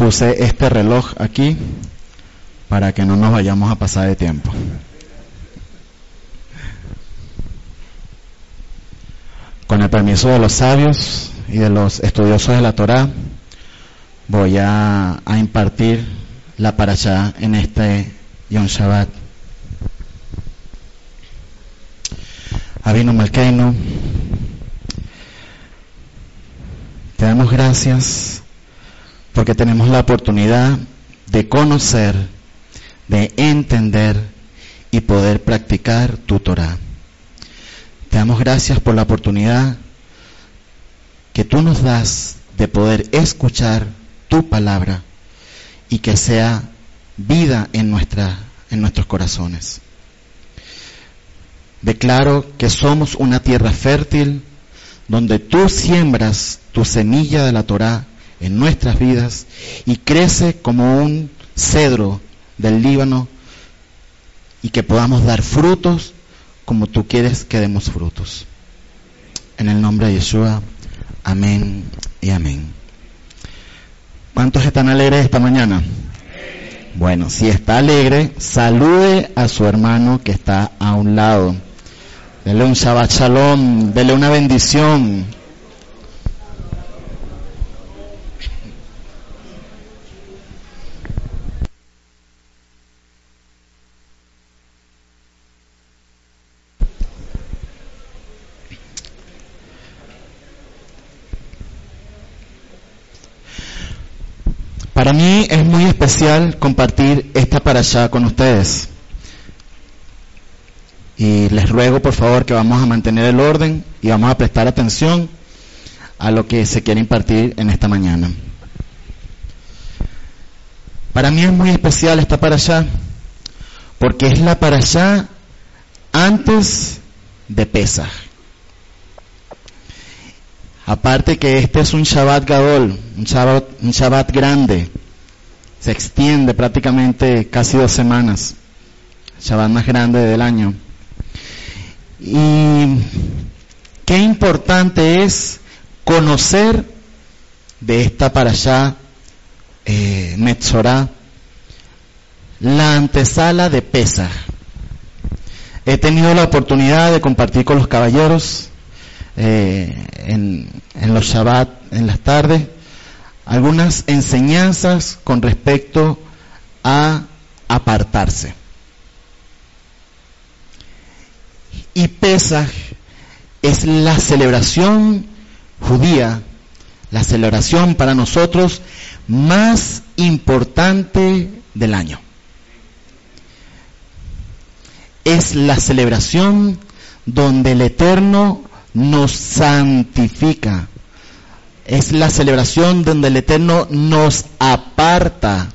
puse este reloj aquí para que no nos vayamos a pasar de tiempo. Con el permiso de los sabios y de los estudiosos de la Torá, voy a, impartir la parashá en este Yom Shabbat. Avino Malkeinu, te damos gracias porque tenemos la oportunidad de conocer, de entender y poder practicar tu Torah. Te damos gracias por la oportunidad que tú nos das de poder escuchar tu palabra y que sea vida en, nuestra, en nuestros corazones. Declaro que somos una tierra fértil donde tú siembras tu semilla de la Torah en nuestras vidas y crece como un cedro del Líbano y que podamos dar frutos como tú quieres que demos frutos. En el nombre de Yeshua, amén y amén. ¿Cuántos están alegres esta mañana? Bueno, si está alegre, salude a su hermano que está a un lado. Dele un Shabbat Shalom, dele una bendición. Para mí es muy especial compartir esta para allá con ustedes. Y les ruego por favor que vamos a mantener el orden y vamos a prestar atención a lo que se quiere impartir en esta mañana. Para mí es muy especial esta para allá porque es la para allá antes de Pesach. Aparte que este es un Shabbat Gadol, un Shabbat, grande, se extiende prácticamente casi dos semanas, Shabbat más grande del año. Y qué importante es conocer de esta para allá, eh, Metzorah, la antesala de Pesach. He tenido la oportunidad de compartir con los caballeros eh, en, en, los Shabbat, en las tardes, algunas enseñanzas con respecto a apartarse. Y Pesach es la celebración judía, la celebración para nosotros más importante del año. Es la celebración donde el Eterno nos santifica. Es la celebración donde el Eterno nos aparta.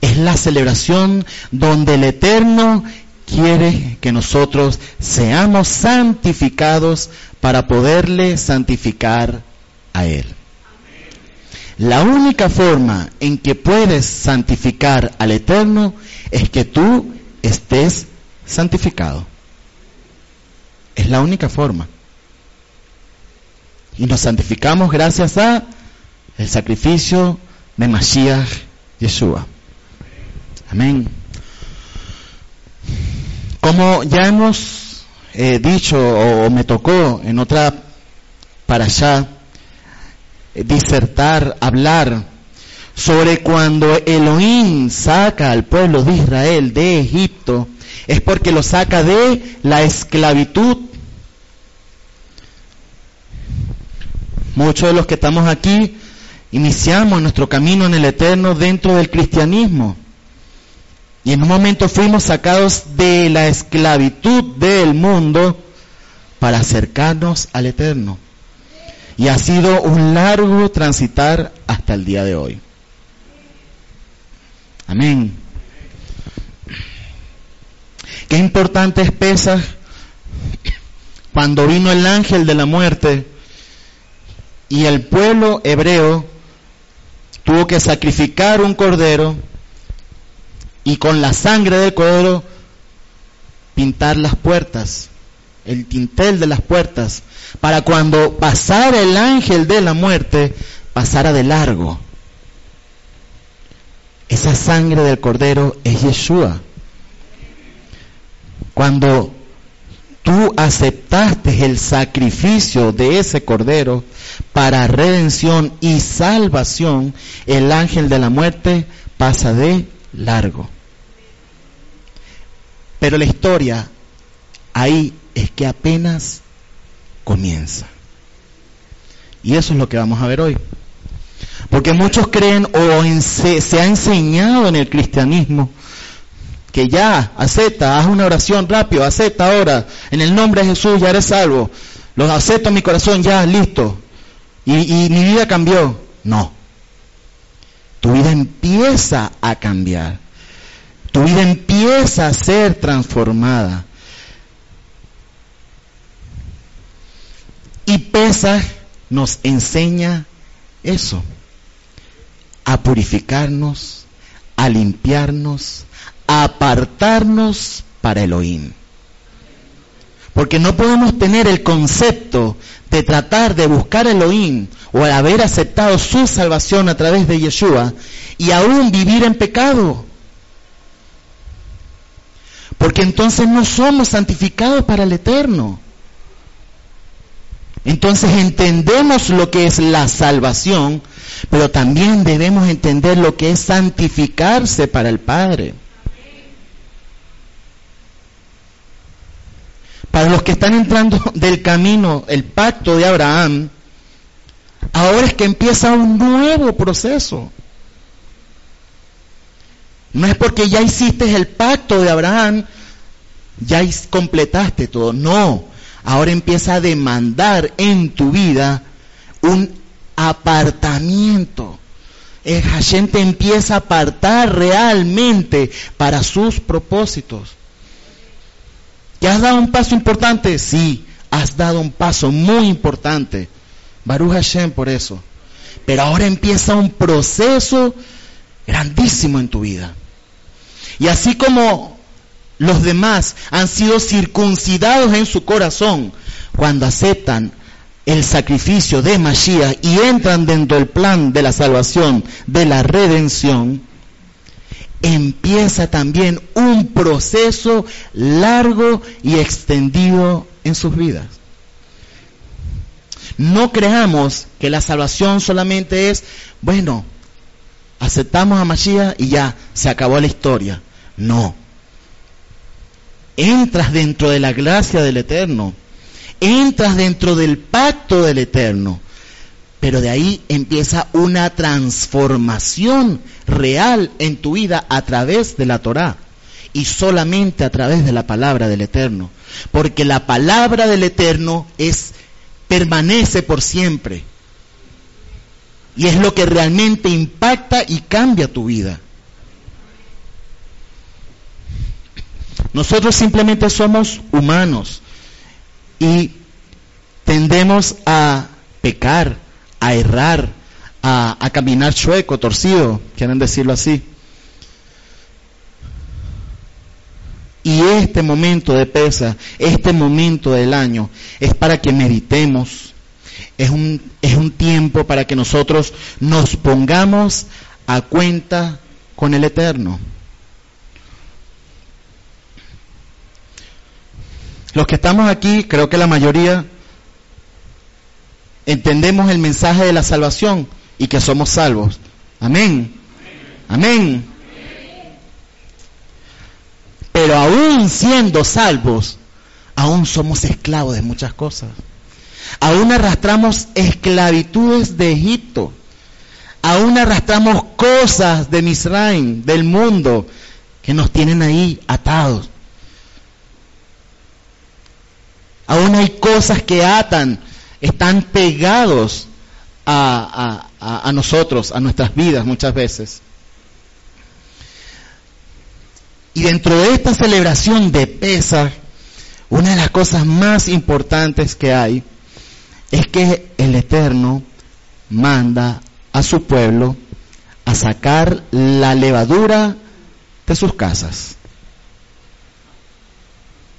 Es la celebración donde el Eterno quiere que nosotros seamos santificados para poderle santificar a Él. La única forma en que puedes santificar al Eterno es que tú estés santificado. Es la única forma y nos santificamos gracias a el sacrificio de Mashiach Yeshua. Amén. Como ya hemos eh, dicho o, me tocó en otra para allá eh, disertar, hablar sobre cuando Elohim saca al pueblo de Israel de Egipto, es porque lo saca de la esclavitud Muchos de los que estamos aquí iniciamos nuestro camino en el eterno dentro del cristianismo. Y en un momento fuimos sacados de la esclavitud del mundo para acercarnos al eterno. Y ha sido un largo transitar hasta el día de hoy. Amén. Qué importante es Pesach cuando vino el ángel de la muerte y el pueblo hebreo tuvo que sacrificar un cordero y con la sangre del cordero pintar las puertas, el tintel de las puertas, para cuando pasara el ángel de la muerte, pasara de largo. Esa sangre del cordero es Yeshua. Cuando tú aceptaste el sacrificio de ese cordero para redención y salvación, el ángel de la muerte pasa de largo. Pero la historia ahí es que apenas comienza. Y eso es lo que vamos a ver hoy. Porque muchos creen o se, ha enseñado en el cristianismo que ya, acepta, haz una oración rápido, acepta ahora, en el nombre de Jesús ya eres salvo, lo acepto en mi corazón, ya, listo, y, mi vida cambió. No, tu vida empieza a cambiar, tu vida empieza a ser transformada. Y Pesaj nos enseña eso, a purificarnos, a limpiarnos, a apartarnos para Elohim. Porque no podemos tener el concepto de tratar de buscar Elohim o haber aceptado su salvación a través de Yeshua y aún vivir en pecado. Porque entonces no somos santificados para el eterno. Entonces entendemos lo que es la salvación, pero también debemos entender lo que es santificarse para el Padre. Para los que están entrando del camino, el pacto de Abraham, ahora es que empieza un nuevo proceso. No es porque ya hiciste el pacto de Abraham, ya completaste todo. No, ahora empieza a demandar en tu vida un apartamiento. El Hashem te empieza a apartar realmente para sus propósitos. ¿Ya has dado un paso importante? Sí, has dado un paso muy importante. Baruch Hashem por eso. Pero ahora empieza un proceso grandísimo en tu vida. Y así como los demás han sido circuncidados en su corazón cuando aceptan el sacrificio de Mashiach y entran dentro del plan de la salvación, de la redención, empieza también un proceso largo y extendido en sus vidas. No creamos que la salvación solamente es, bueno, aceptamos a Mashiach y ya, se acabó la historia. No. Entras dentro de la gracia del Eterno. Entras dentro del pacto del Eterno. Pero de ahí empieza una transformación real en tu vida a través de la Torá y solamente a través de la palabra del Eterno. Porque la palabra del Eterno es permanece por siempre. Y es lo que realmente impacta y cambia tu vida. Nosotros simplemente somos humanos y tendemos a pecar, a errar, a, caminar chueco, torcido, quieren decirlo así. Y este momento de pesa, este momento del año, es para que meditemos. Es un, es un tiempo para que nosotros nos pongamos a cuenta con el Eterno. Los que estamos aquí, creo que la mayoría, entendemos el mensaje de la salvación y que somos salvos. Amén. Amén. Pero aún siendo salvos, aún somos esclavos de muchas cosas. Aún arrastramos esclavitudes de Egipto. Aún arrastramos cosas de Misraim, del mundo, que nos tienen ahí atados. Aún hay cosas que atan, están pegados a, a, nosotros, a nuestras vidas muchas veces. Y dentro de esta celebración de Pesach, una de las cosas más importantes que hay es que el Eterno manda a su pueblo a sacar la levadura de sus casas.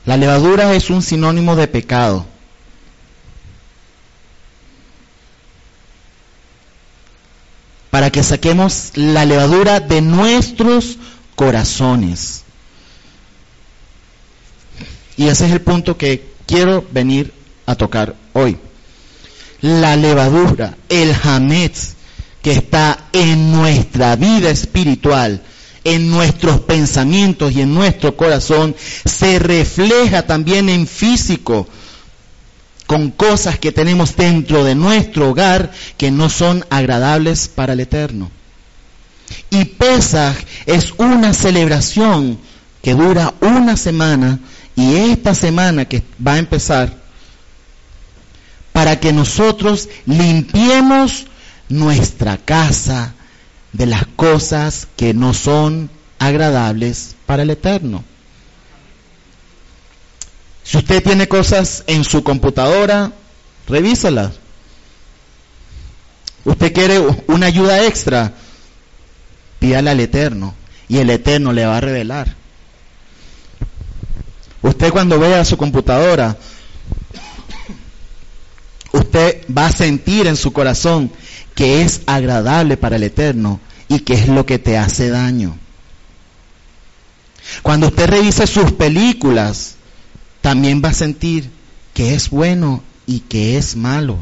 La levadura es un sinónimo de pecado. Para que saquemos la levadura de nuestros corazones. Y ese es el punto que quiero venir a tocar hoy. La levadura, el hametz que está en nuestra vida espiritual, en nuestros pensamientos y en nuestro corazón, se refleja también en físico, con cosas que tenemos dentro de nuestro hogar que no son agradables para el Eterno. Y Pesaj es una celebración que dura una semana y esta semana que va a empezar para que nosotros limpiemos nuestra casa de las cosas que no son agradables para el Eterno. Si usted tiene cosas en su computadora, revísalas. Usted quiere una ayuda extra, pídale al Eterno y el Eterno le va a revelar. Usted cuando vea su computadora, usted va a sentir en su corazón que es agradable para el Eterno y que es lo que te hace daño. Cuando usted revise sus películas, también va a sentir que es bueno y que es malo.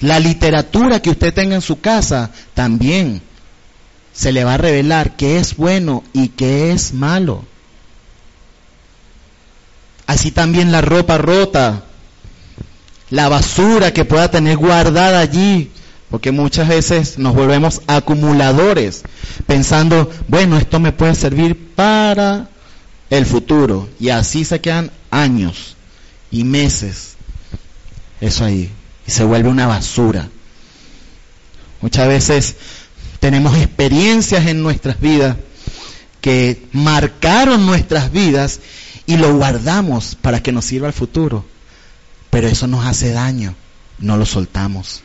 La literatura que usted tenga en su casa también se le va a revelar que es bueno y que es malo. Así también la ropa rota, la basura que pueda tener guardada allí, porque muchas veces nos volvemos acumuladores, pensando, bueno, esto me puede servir para el futuro. Y así se quedan años y meses. Eso ahí. Y se vuelve una basura. Muchas veces tenemos experiencias en nuestras vidas que marcaron nuestras vidas y lo guardamos para que nos sirva al futuro. Pero eso nos hace daño, no lo soltamos.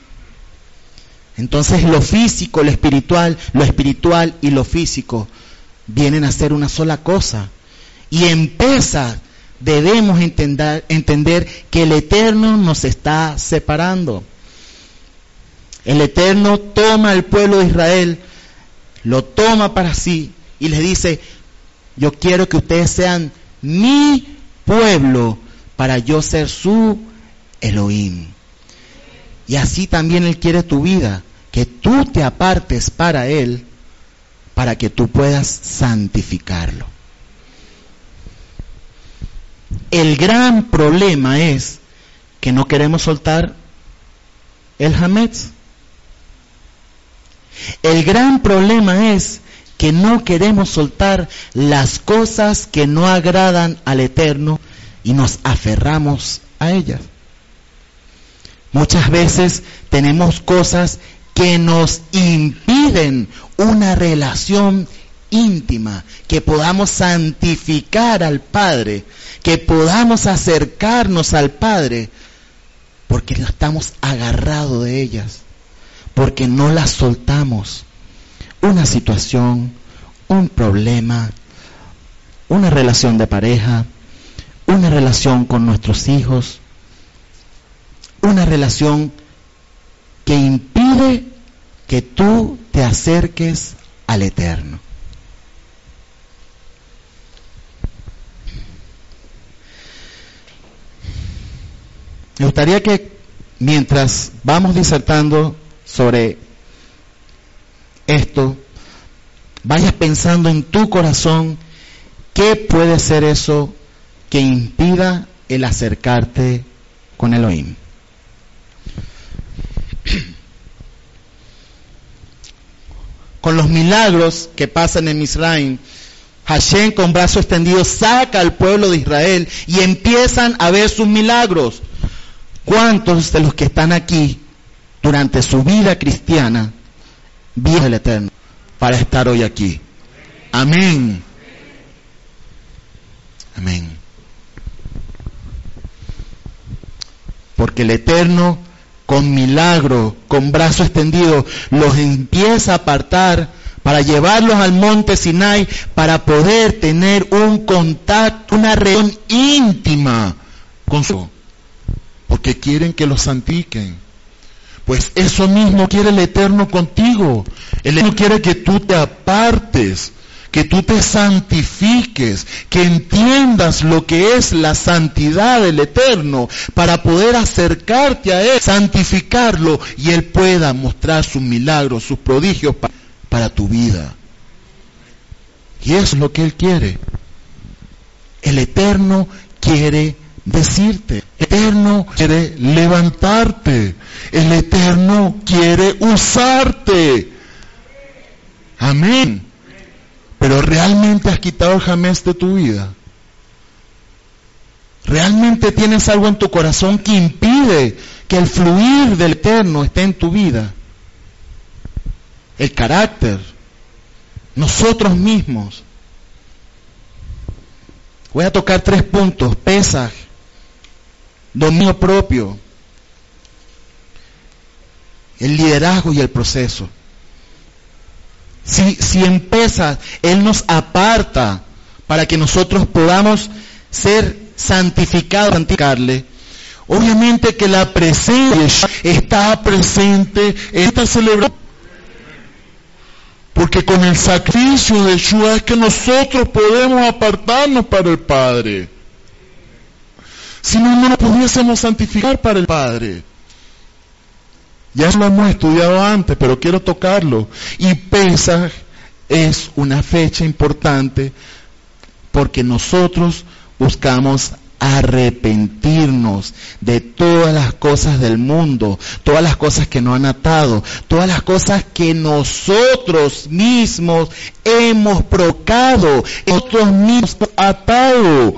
Entonces lo físico, lo espiritual, lo espiritual y lo físico vienen a ser una sola cosa. Y empieza, debemos entender, entender que el Eterno nos está separando. El Eterno toma al pueblo de Israel, lo toma para sí y les dice, yo quiero que ustedes sean mi pueblo para yo ser su Elohim. Y así también Él quiere tu vida, que tú te apartes para Él, para que tú puedas santificarlo. El gran problema es que no queremos soltar el Hametz. El gran problema es que no queremos soltar las cosas que no agradan al Eterno y nos aferramos a ellas. Muchas veces tenemos cosas que nos impiden una relación íntima, que podamos santificar al Padre, que podamos acercarnos al Padre, porque no estamos agarrados de ellas, porque no las soltamos. Una situación, un problema, una relación de pareja, una relación con nuestros hijos, una relación que impide que tú te acerques al Eterno. Me gustaría que mientras vamos disertando sobre esto, vayas pensando en tu corazón qué puede ser eso que impida el acercarte con Elohim. con los milagros que pasan en Misraim, Hashem con brazo extendido saca al pueblo de Israel y empiezan a ver sus milagros. ¿Cuántos de los que están aquí durante su vida cristiana vieron el Eterno para estar hoy aquí? Amén. Amén. Porque el Eterno con milagro, con brazo extendido, los empieza a apartar para llevarlos al monte Sinai para poder tener un contacto, una reunión íntima con su porque quieren que los santifiquen, Pues eso mismo quiere el Eterno contigo. El Eterno quiere que tú te apartes, que tú te santifiques, que entiendas lo que es la santidad del Eterno para poder acercarte a Él, santificarlo y Él pueda mostrar sus milagros, sus prodigios para, para tu vida. Y eso es lo que Él quiere. El Eterno quiere decirte. El Eterno quiere levantarte. El Eterno quiere usarte. Amén. Pero realmente has quitado el jamés de tu vida. Realmente tienes algo en tu corazón que impide que el fluir del Eterno esté en tu vida. El carácter. Nosotros mismos. Voy a tocar tres puntos. Pesaj, dominio propio, el liderazgo y el proceso. Si, si en Él nos aparta para que nosotros podamos ser santificados, santificarle, obviamente que la presencia está presente en esta celebración. Porque con el sacrificio de Yeshua es que nosotros podemos apartarnos para el Padre. Si no, no nos pudiésemos santificar para el Padre. Ya lo hemos estudiado antes, pero quiero tocarlo. Y Pesach es una fecha importante porque nosotros buscamos arrepentirnos de todas las cosas del mundo, todas las cosas que nos han atado, todas las cosas que nosotros mismos hemos procado, nosotros mismos atado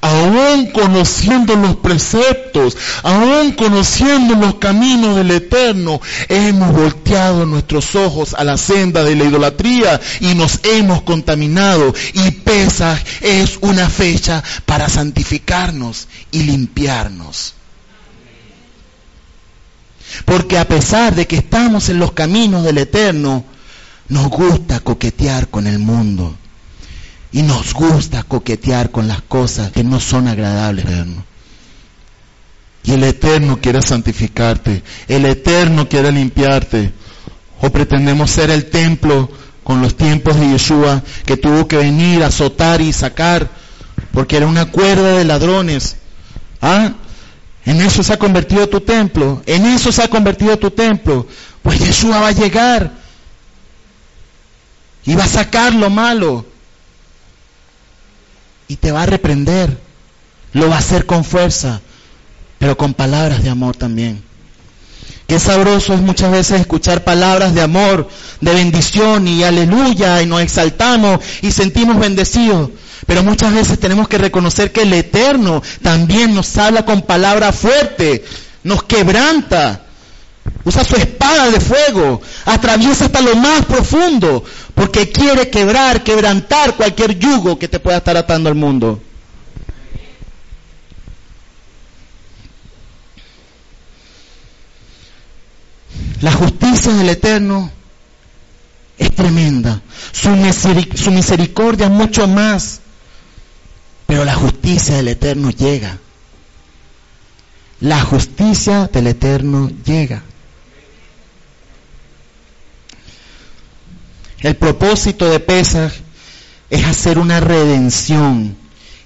aún conociendo los preceptos, aún conociendo los caminos del Eterno, hemos volteado nuestros ojos a la senda de la idolatría y nos hemos contaminado. Y Pesaj es una fecha para santificarnos y limpiarnos. Porque a pesar de que estamos en los caminos del Eterno, nos gusta coquetear con el mundo. Y nos gusta coquetear con las cosas que no son agradables. Y el Eterno quiere santificarte. El Eterno quiere limpiarte. O pretendemos ser el templo con los tiempos de Yeshua que tuvo que venir a azotar y sacar porque era una cuerda de ladrones. ¿Ah? En eso se ha convertido tu templo. En eso se ha convertido tu templo. Pues Yeshua va a llegar y va a sacar lo malo y te va a reprender. Lo va a hacer con fuerza, pero con palabras de amor también. Qué sabroso es muchas veces escuchar palabras de amor, de bendición y aleluya y nos exaltamos y sentimos bendecidos. Pero muchas veces tenemos que reconocer que el Eterno también nos habla con palabras fuertes, nos quebranta, Usa su espada de fuego, atraviesa hasta lo más profundo, porque quiere quebrar, quebrantar cualquier yugo que te pueda estar atando al mundo. La justicia del Eterno es tremenda, su, misericordia mucho más, pero la justicia del Eterno llega. La justicia del Eterno llega. El propósito de Pesach es hacer una redención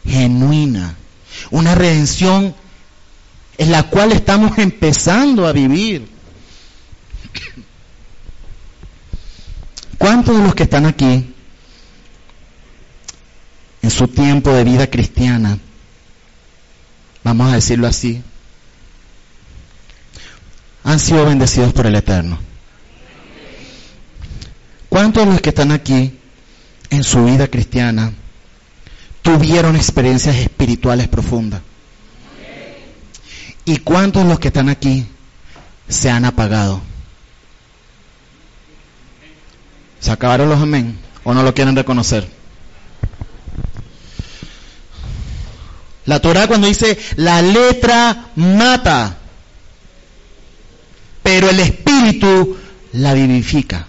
genuina, una redención en la cual estamos empezando a vivir. ¿Cuántos de los que están aquí en su tiempo de vida cristiana, vamos a decirlo así, han sido bendecidos por el Eterno? ¿Cuántos de los que están aquí en su vida cristiana tuvieron experiencias espirituales profundas? ¿Y cuántos de los que están aquí se han apagado? ¿Se acabaron los amén? ¿O no lo quieren reconocer? La Torah cuando dice la letra mata, pero el espíritu la vivifica.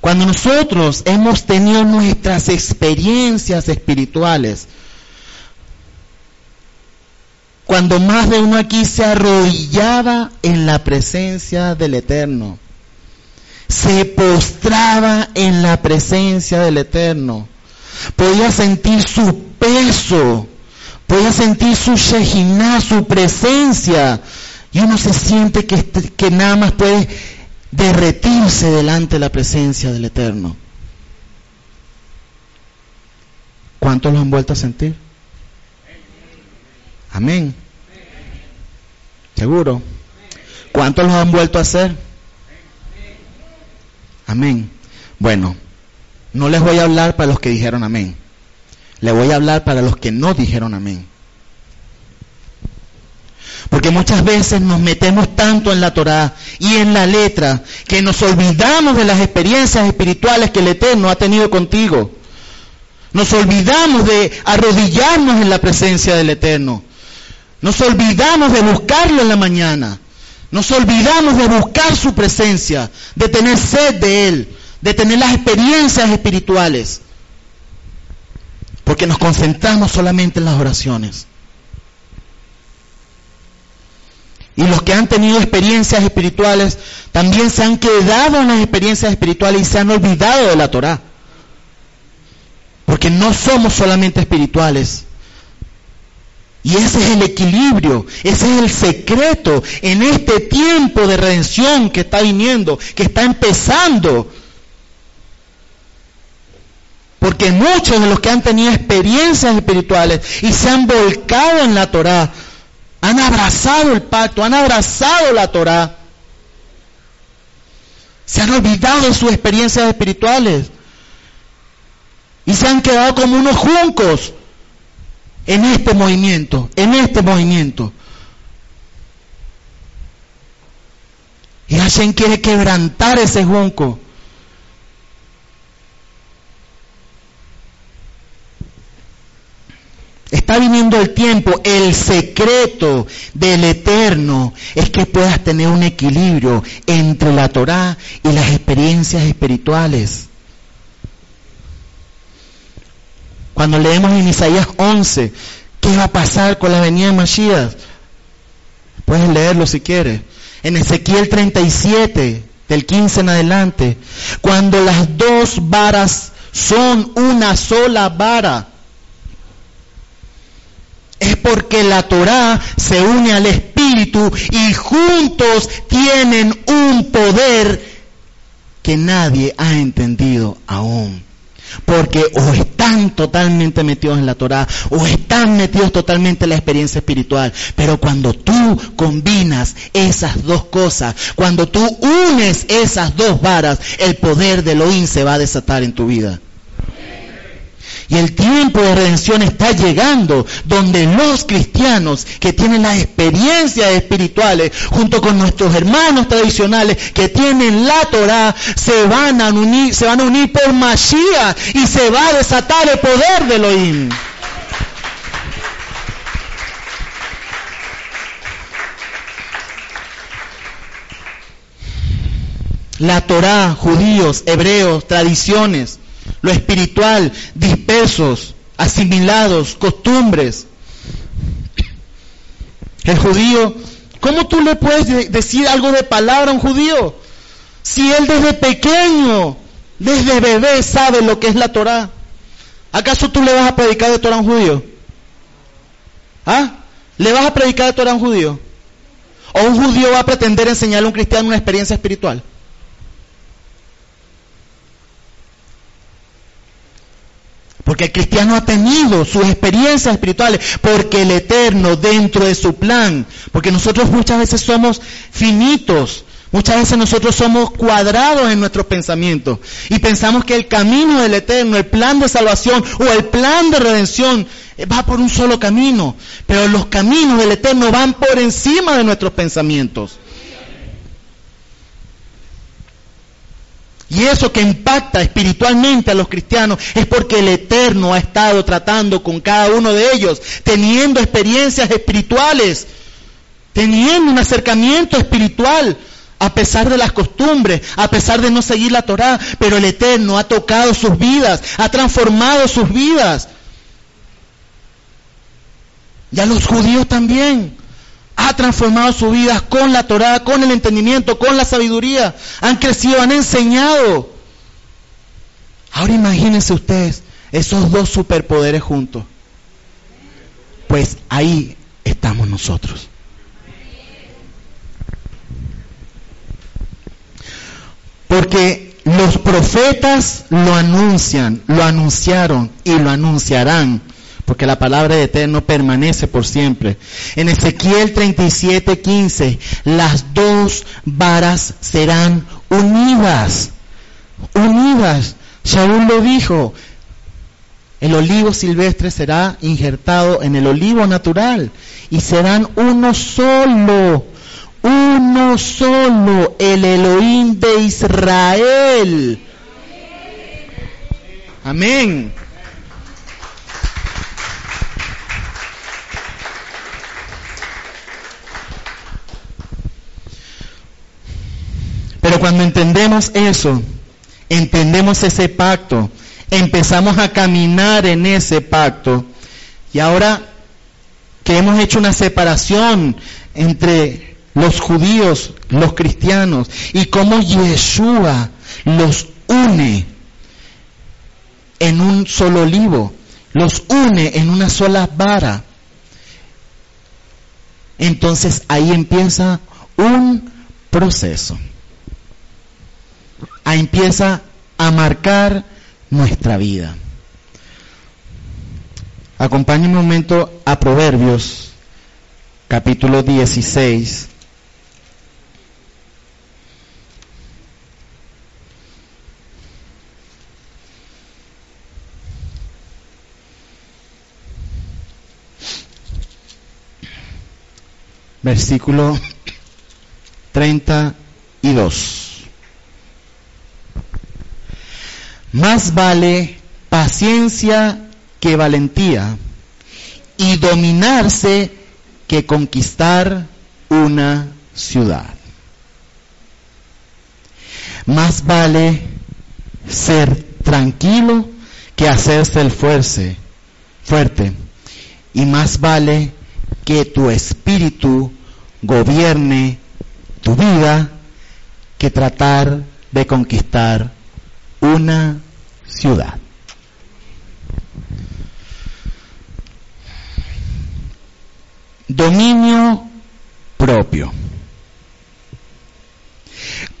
Cuando nosotros hemos tenido nuestras experiencias espirituales, cuando más de uno aquí se arrodillaba en la presencia del Eterno. Se postraba en la presencia del Eterno. Podía sentir su peso, podía sentir su Shekinah, su presencia. Y uno se siente que nada más puede derretirse delante de la presencia del Eterno. ¿Cuántos lo han vuelto a sentir? Amén. ¿Seguro? ¿Cuántos lo han vuelto a hacer? Amén. Bueno, no les voy a hablar para los que dijeron amén. Les voy a hablar para los que no dijeron amén. Porque muchas veces nos metemos tanto en la Torah y en la letra que nos olvidamos de las experiencias espirituales que el Eterno ha tenido contigo. Nos olvidamos de arrodillarnos en la presencia del Eterno. Nos olvidamos de buscarlo en la mañana. Nos olvidamos de buscar su presencia, de tener sed de Él, de tener las experiencias espirituales. Porque nos concentramos solamente en las oraciones. Y los que han tenido experiencias espirituales también se han quedado en las experiencias espirituales y se han olvidado de la Torah. Porque no somos solamente espirituales. Y ese es el equilibrio, ese es el secreto en este tiempo de redención que está viniendo, que está empezando. Porque muchos de los que han tenido experiencias espirituales y se han volcado en la Torah, han abrazado el pacto, han abrazado la Torah, se han olvidado sus experiencias espirituales y se han quedado como unos juncos en este movimiento, en este movimiento. Y Hashem quiere quebrantar ese junco. Está viniendo el tiempo, el secreto del eterno es que puedas tener un equilibrio entre la Torah y las experiencias espirituales. Cuando leemos en Isaías 11, ¿qué va a pasar con la venida de Mashiach? Puedes leerlo si quieres. En Ezequiel 37, del 15 en adelante, cuando las dos varas son una sola vara, es porque la Torah se une al Espíritu y juntos tienen un poder que nadie ha entendido aún. Porque o están totalmente metidos en la Torah o están metidos totalmente en la experiencia espiritual. Pero cuando tú combinas esas dos cosas, cuando tú unes esas dos varas, el poder de Elohim se va a desatar en tu vida. Y el tiempo de redención está llegando, donde los cristianos que tienen las experiencias espirituales, junto con nuestros hermanos tradicionales que tienen la Torah, se van a unir, se van a unir por Mashiach y se va a desatar el poder de Elohim. La Torah, judíos, hebreos, tradiciones, lo espiritual, dispersos, asimilados, costumbres. El judío, ¿cómo tú le puedes decir algo de palabra a un judío? Si él desde pequeño, desde bebé sabe lo que es la Torah. ¿Acaso tú le vas a predicar de Torah a un judío? ¿Ah? ¿Le vas a predicar de Torah a un judío? ¿O un judío va a pretender enseñarle a un cristiano una experiencia espiritual? Porque el cristiano ha tenido sus experiencias espirituales, porque el eterno dentro de su plan, porque nosotros muchas veces somos finitos, muchas veces nosotros somos cuadrados en nuestros pensamientos. Y pensamos que el camino del eterno, el plan de salvación o el plan de redención eh, va por un solo camino, pero los caminos del eterno van por encima de nuestros pensamientos. Y eso que impacta espiritualmente a los cristianos es porque el Eterno ha estado tratando con cada uno de ellos, teniendo experiencias espirituales, teniendo un acercamiento espiritual, a pesar de las costumbres, a pesar de no seguir la Torá, pero el Eterno ha tocado sus vidas, ha transformado sus vidas. Y a los judíos también. Ha transformado sus vidas con la Torah, con el entendimiento, con la sabiduría. Han crecido, han enseñado. Ahora imagínense ustedes esos dos superpoderes juntos. Pues ahí estamos nosotros. Porque los profetas lo anuncian, lo anunciaron y lo anunciarán, porque la palabra de Eterno permanece por siempre. En Ezequiel 37, 15, las dos varas serán unidas, unidas. Shaul lo dijo, el olivo silvestre será injertado en el olivo natural y serán uno solo uno solo, el Elohim de Israel. Amén. Cuando entendemos eso, entendemos ese pacto, empezamos a caminar en ese pacto, y ahora que hemos hecho una separación entre los judíos, los cristianos, y cómo Yeshua los une en un solo olivo, los une en una sola vara. Entonces ahí empieza un proceso. Ahí empieza a marcar nuestra vida. Acompáñenme un momento a Proverbios, capítulo 16. versículo 32. Más vale paciencia que valentía y dominarse que conquistar una ciudad. Más vale ser tranquilo que hacerse el fuerte, fuerte. Y más vale que tu espíritu gobierne tu vida que tratar de conquistar una ciudad. Dominio propio.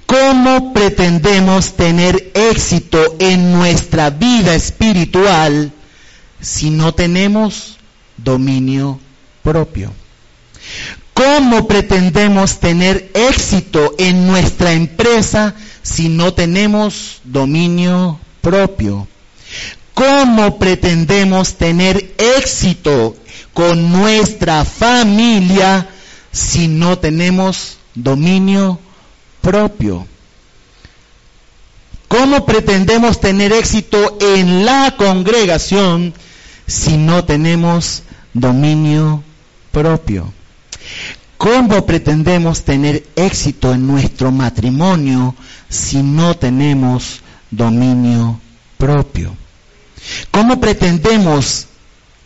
¿Cómo pretendemos tener éxito en nuestra vida espiritual si no tenemos dominio propio? ¿Cómo pretendemos tener éxito en nuestra empresa si no tenemos dominio propio? ¿Cómo pretendemos tener éxito con nuestra familia si no tenemos dominio propio? ¿Cómo pretendemos tener éxito en la congregación si no tenemos dominio propio? ¿Cómo pretendemos tener éxito en nuestro matrimonio si no tenemos dominio propio? ¿Cómo pretendemos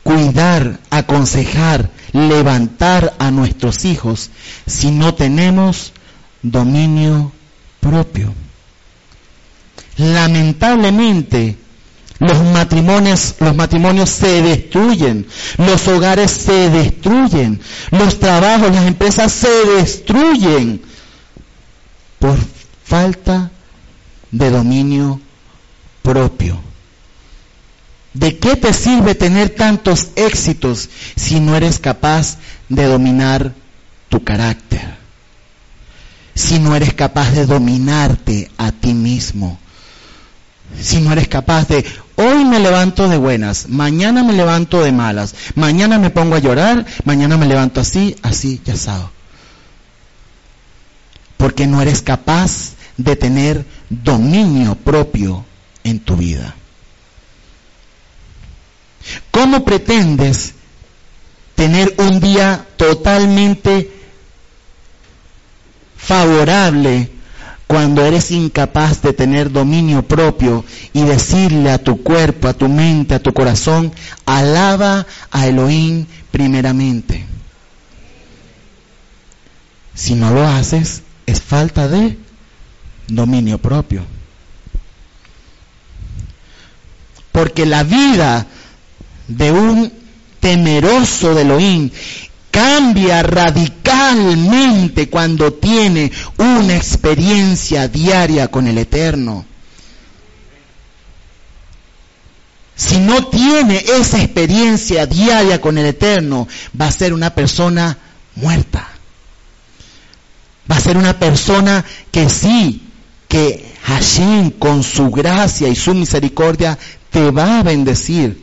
cuidar, aconsejar, levantar a nuestros hijos si no tenemos dominio propio? Lamentablemente, los matrimonios, los matrimonios se destruyen, los hogares se destruyen, los trabajos, las empresas se destruyen por falta de dominio propio. ¿De qué te sirve tener tantos éxitos si no eres capaz de dominar tu carácter? Si no eres capaz de dominarte a ti mismo si no eres capaz de, hoy me levanto de buenas, mañana me levanto de malas, mañana me pongo a llorar, mañana me levanto así, así, ya sabes. Porque no eres capaz de tener dominio propio en tu vida. ¿Cómo pretendes tener un día totalmente favorable cuando eres incapaz de tener dominio propio y decirle a tu cuerpo, a tu mente, a tu corazón, alaba a Elohim primeramente. Si no lo haces, es falta de dominio propio. Porque la vida de un temeroso de Elohim cambia radicalmente cuando tiene una experiencia diaria con el Eterno. Si no tiene esa experiencia diaria con el Eterno, va a ser una persona muerta. Va a ser una persona que sí, que Hashem con su gracia y su misericordia te va a bendecir.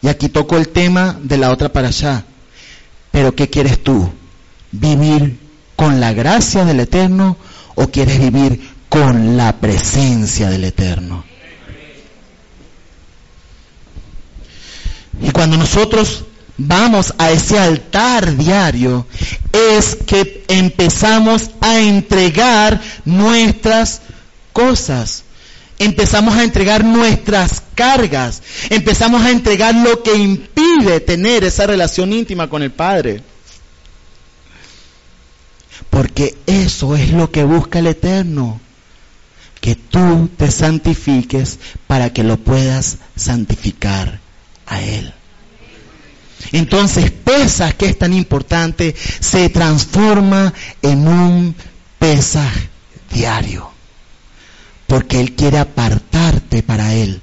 Y aquí toco el tema de la otra para allá. Pero ¿qué quieres tú? ¿Vivir con la gracia del Eterno o quieres vivir con la presencia del Eterno? Y cuando nosotros vamos a ese altar diario, es que empezamos a entregar nuestras cosas. Empezamos a entregar nuestras cargas. Empezamos a entregar lo que impide tener esa relación íntima con el Padre. Porque eso es lo que busca el Eterno. Que tú te santifiques para que lo puedas santificar a Él. Entonces, pesas que es tan importante, se transforma en un pesaje diario. Porque Él quiere apartarte para Él.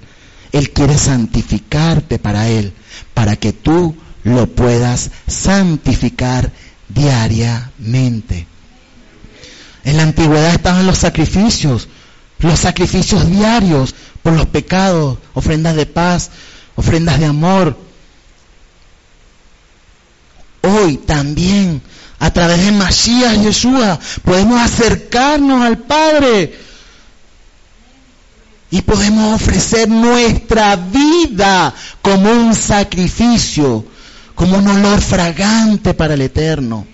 Él quiere santificarte para Él. Para que tú lo puedas santificar diariamente. En la antigüedad estaban los sacrificios, los sacrificios diarios por los pecados, ofrendas de paz, ofrendas de amor, hoy también, a través de Masías Yeshua, podemos acercarnos al Padre y podemos ofrecer nuestra vida como un sacrificio, como un olor fragante para el Eterno.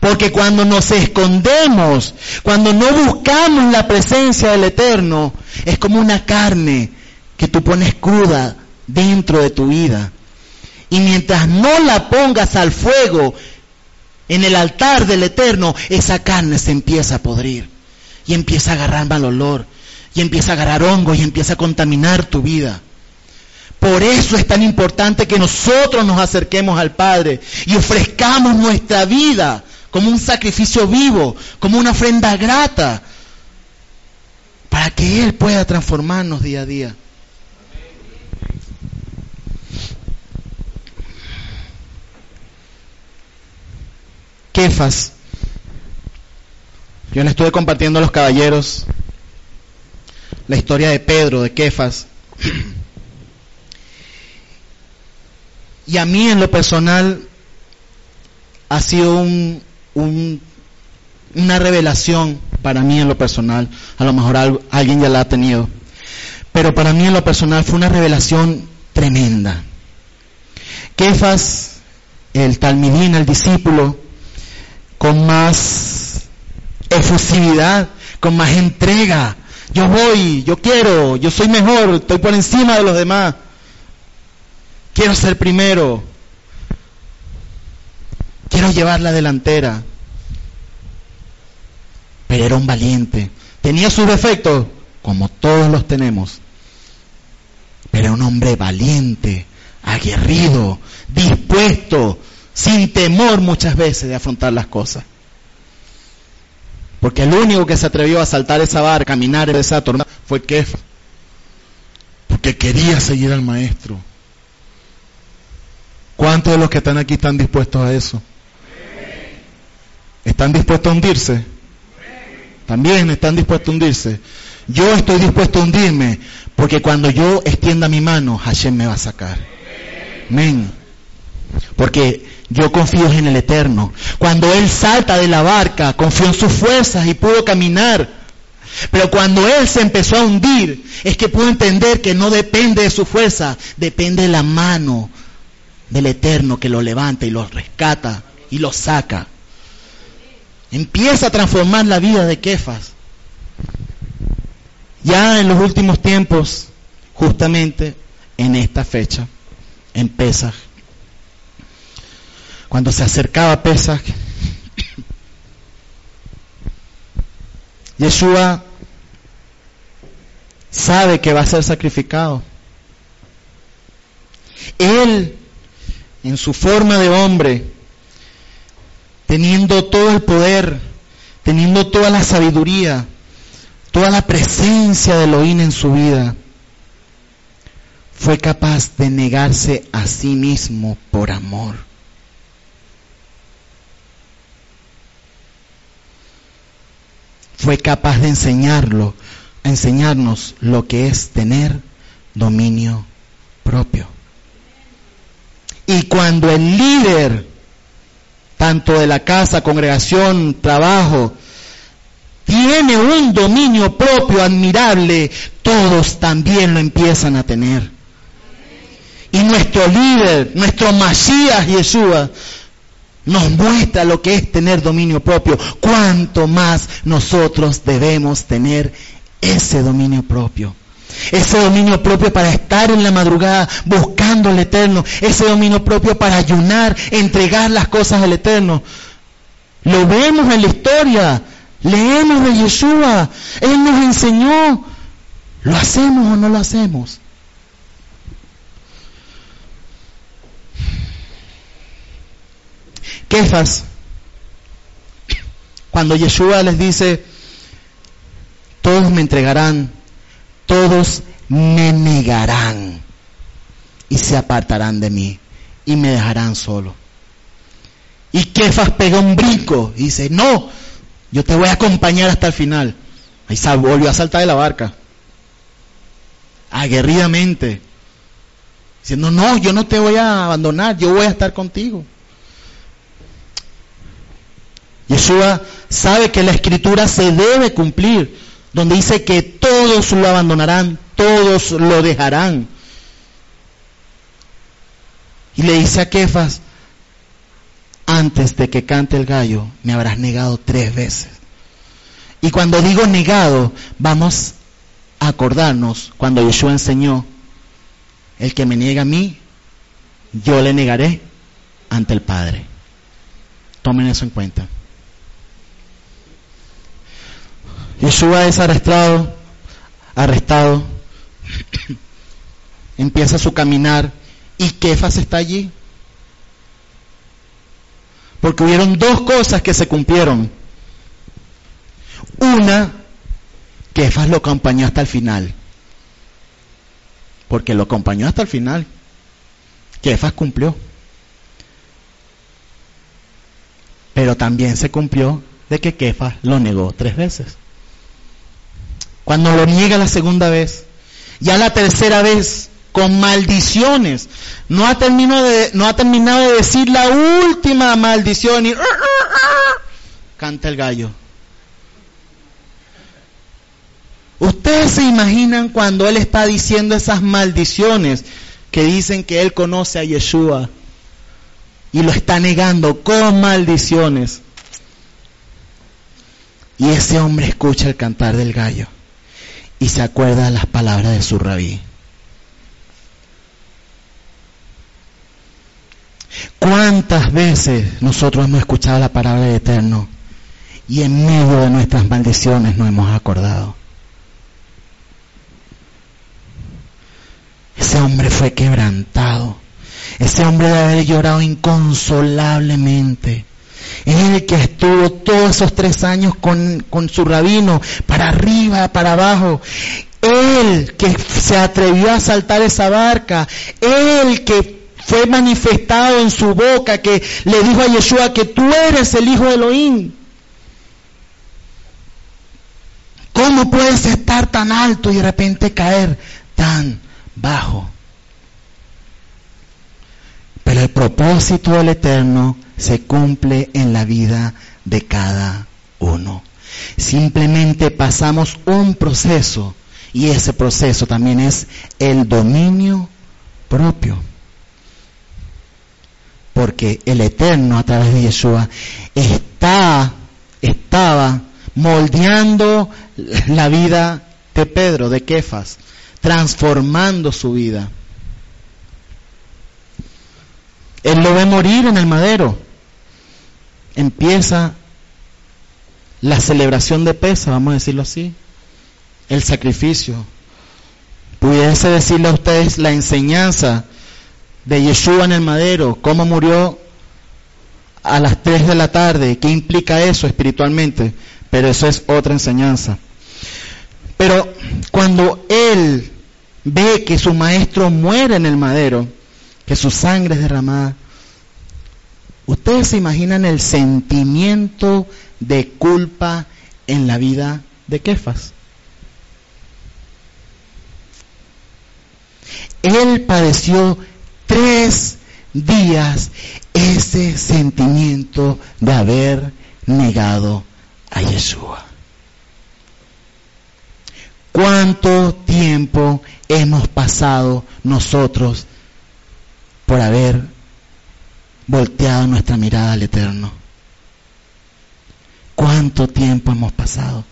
Porque cuando nos escondemos, cuando no buscamos la presencia del Eterno, es como una carne que tú pones cruda dentro de tu vida. Y mientras no la pongas al fuego en el altar del Eterno, esa carne se empieza a podrir y empieza a agarrar mal olor y empieza a agarrar hongo y empieza a contaminar tu vida. Por eso es tan importante que nosotros nos acerquemos al Padre y ofrezcamos nuestra vida como un sacrificio vivo, como una ofrenda grata, para que Él pueda transformarnos día a día. Kefas. Yo le estuve compartiendo a los caballeros la historia de Pedro, de Kefas. Y a mí en lo personal ha sido un, una revelación para mí en lo personal. A lo mejor alguien ya la ha tenido. Pero para mí en lo personal fue una revelación tremenda. Kefas, el talmidín, el discípulo, con más efusividad, con más entrega. Yo voy, yo quiero, yo soy mejor, estoy por encima de los demás. Quiero ser primero. Quiero llevar la delantera. Pero era un valiente. Tenía sus defectos, como todos los tenemos. Pero era un hombre valiente, aguerrido, dispuesto, sin temor muchas veces de afrontar las cosas. Porque el único que se atrevió a saltar esa barca, caminar esa tormenta, fue Kef. Porque quería seguir al maestro. ¿Cuántos de los que están aquí están dispuestos a eso? ¿Están dispuestos a hundirse? También están dispuestos a hundirse. Yo estoy dispuesto a hundirme porque cuando yo extienda mi mano, Hashem me va a sacar. Amén. Porque yo confío en el Eterno. Cuando Él salta de la barca, confió en sus fuerzas y pudo caminar. Pero cuando Él se empezó a hundir, es que pudo entender que no depende de su fuerza, depende de la mano del Eterno que lo levanta y lo rescata y lo saca. Empieza a transformar la vida de Kefas. Ya en los últimos tiempos, justamente en esta fecha, en Pesaj, cuando se acercaba Pesaj, Yeshua sabe que va a ser sacrificado. Él, en su forma de hombre, teniendo todo el poder, teniendo toda la sabiduría, toda la presencia de Elohim en su vida, fue capaz de negarse a sí mismo por amor. Fue capaz de enseñarlo, enseñarnos lo que es tener dominio propio. Y cuando el líder, tanto de la casa, congregación, trabajo, tiene un dominio propio admirable, todos también lo empiezan a tener. Y nuestro líder, nuestro Masías Yeshua, nos muestra lo que es tener dominio propio. Cuánto más nosotros debemos tener ese dominio propio. Ese dominio propio para estar en la madrugada buscando el Eterno. Ese dominio propio para ayunar, entregar las cosas al Eterno. Lo vemos en la historia. Leemos de Yeshua. Él nos enseñó. ¿Lo hacemos o no lo hacemos? Kefas, cuando Yeshua les dice, todos me entregarán, todos me negarán y se apartarán de mí y me dejarán solo. Y Kefas pega un brinco y dice, no, yo te voy a acompañar hasta el final. Ahí volvió a saltar de la barca, aguerridamente, diciendo, no, yo no te voy a abandonar, yo voy a estar contigo. Yeshua sabe que la escritura se debe cumplir, donde dice que todos lo abandonarán, todos lo dejarán. Y le dice a Kefas, antes de que cante el gallo, me habrás negado tres veces. Y cuando digo negado, vamos a acordarnos cuando Yeshua enseñó, el que me niega a mí, yo le negaré ante el Padre. Tomen eso en cuenta. Yeshua es arrestado, arrestado, empieza su caminar y Kefas está allí. Porque hubieron dos cosas que se cumplieron. Una, Kefas lo acompañó hasta el final. Porque lo acompañó hasta el final. Kefas cumplió. Pero también se cumplió de que Kefas lo negó tres veces cuando lo niega la segunda vez, ya la tercera vez, con maldiciones, no ha terminado de, no ha terminado de decir la última maldición y canta el gallo. Ustedes se imaginan cuando él está diciendo esas maldiciones que dicen que él conoce a Yeshua y lo está negando con maldiciones. Y ese hombre escucha el cantar del gallo y se acuerda de las palabras de su rabí. ¿Cuántas veces nosotros hemos escuchado la palabra de Eterno y en medio de nuestras maldiciones nos hemos acordado? Ese hombre fue quebrantado. Ese hombre debe haber llorado inconsolablemente el que estuvo todos esos tres años con, con su rabino, para arriba, para abajo. Él que se atrevió a saltar esa barca. Él que fue manifestado en su boca, que le dijo a Yeshua que tú eres el hijo de Elohim. ¿Cómo puedes estar tan alto y de repente caer tan bajo? Pero el propósito del Eterno se cumple en la vida de cada uno. Simplemente pasamos un proceso y ese proceso también es el dominio propio. Porque el Eterno a través de Yeshua está, estaba moldeando la vida de Pedro, de Kefas, transformando su vida. Él lo ve morir en el madero. Empieza la celebración de pesa, vamos a decirlo así, el sacrificio. Pudiese decirle a ustedes la enseñanza de Yeshua en el madero, cómo murió a las 3 de la tarde, qué implica eso espiritualmente, pero eso es otra enseñanza. Pero cuando él ve que su maestro muere en el madero, que su sangre es derramada, ustedes se imaginan el sentimiento de culpa en la vida de Kefas. Él padeció tres días ese sentimiento de haber negado a Yeshua. ¿Cuánto tiempo hemos pasado nosotros por haber volteado nuestra mirada al Eterno? ¿Cuánto tiempo hemos pasado?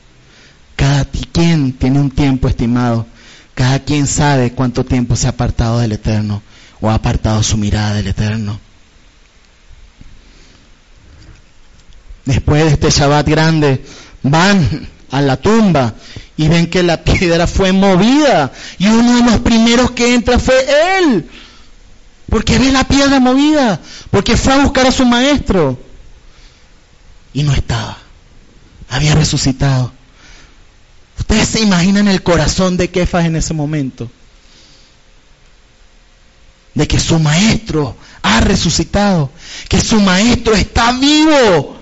Cada quien tiene un tiempo estimado. Cada quien sabe cuánto tiempo se ha apartado del Eterno o ha apartado su mirada del Eterno. Después de este Shabbat grande, van a la tumba y ven que la piedra fue movida y uno de los primeros que entra fue él. Porque ve la piedra movida, porque fue a buscar a su maestro y no estaba había resucitado. Ustedes se imaginan el corazón de Kefas en ese momento. De que su maestro ha resucitado, que su maestro está vivo.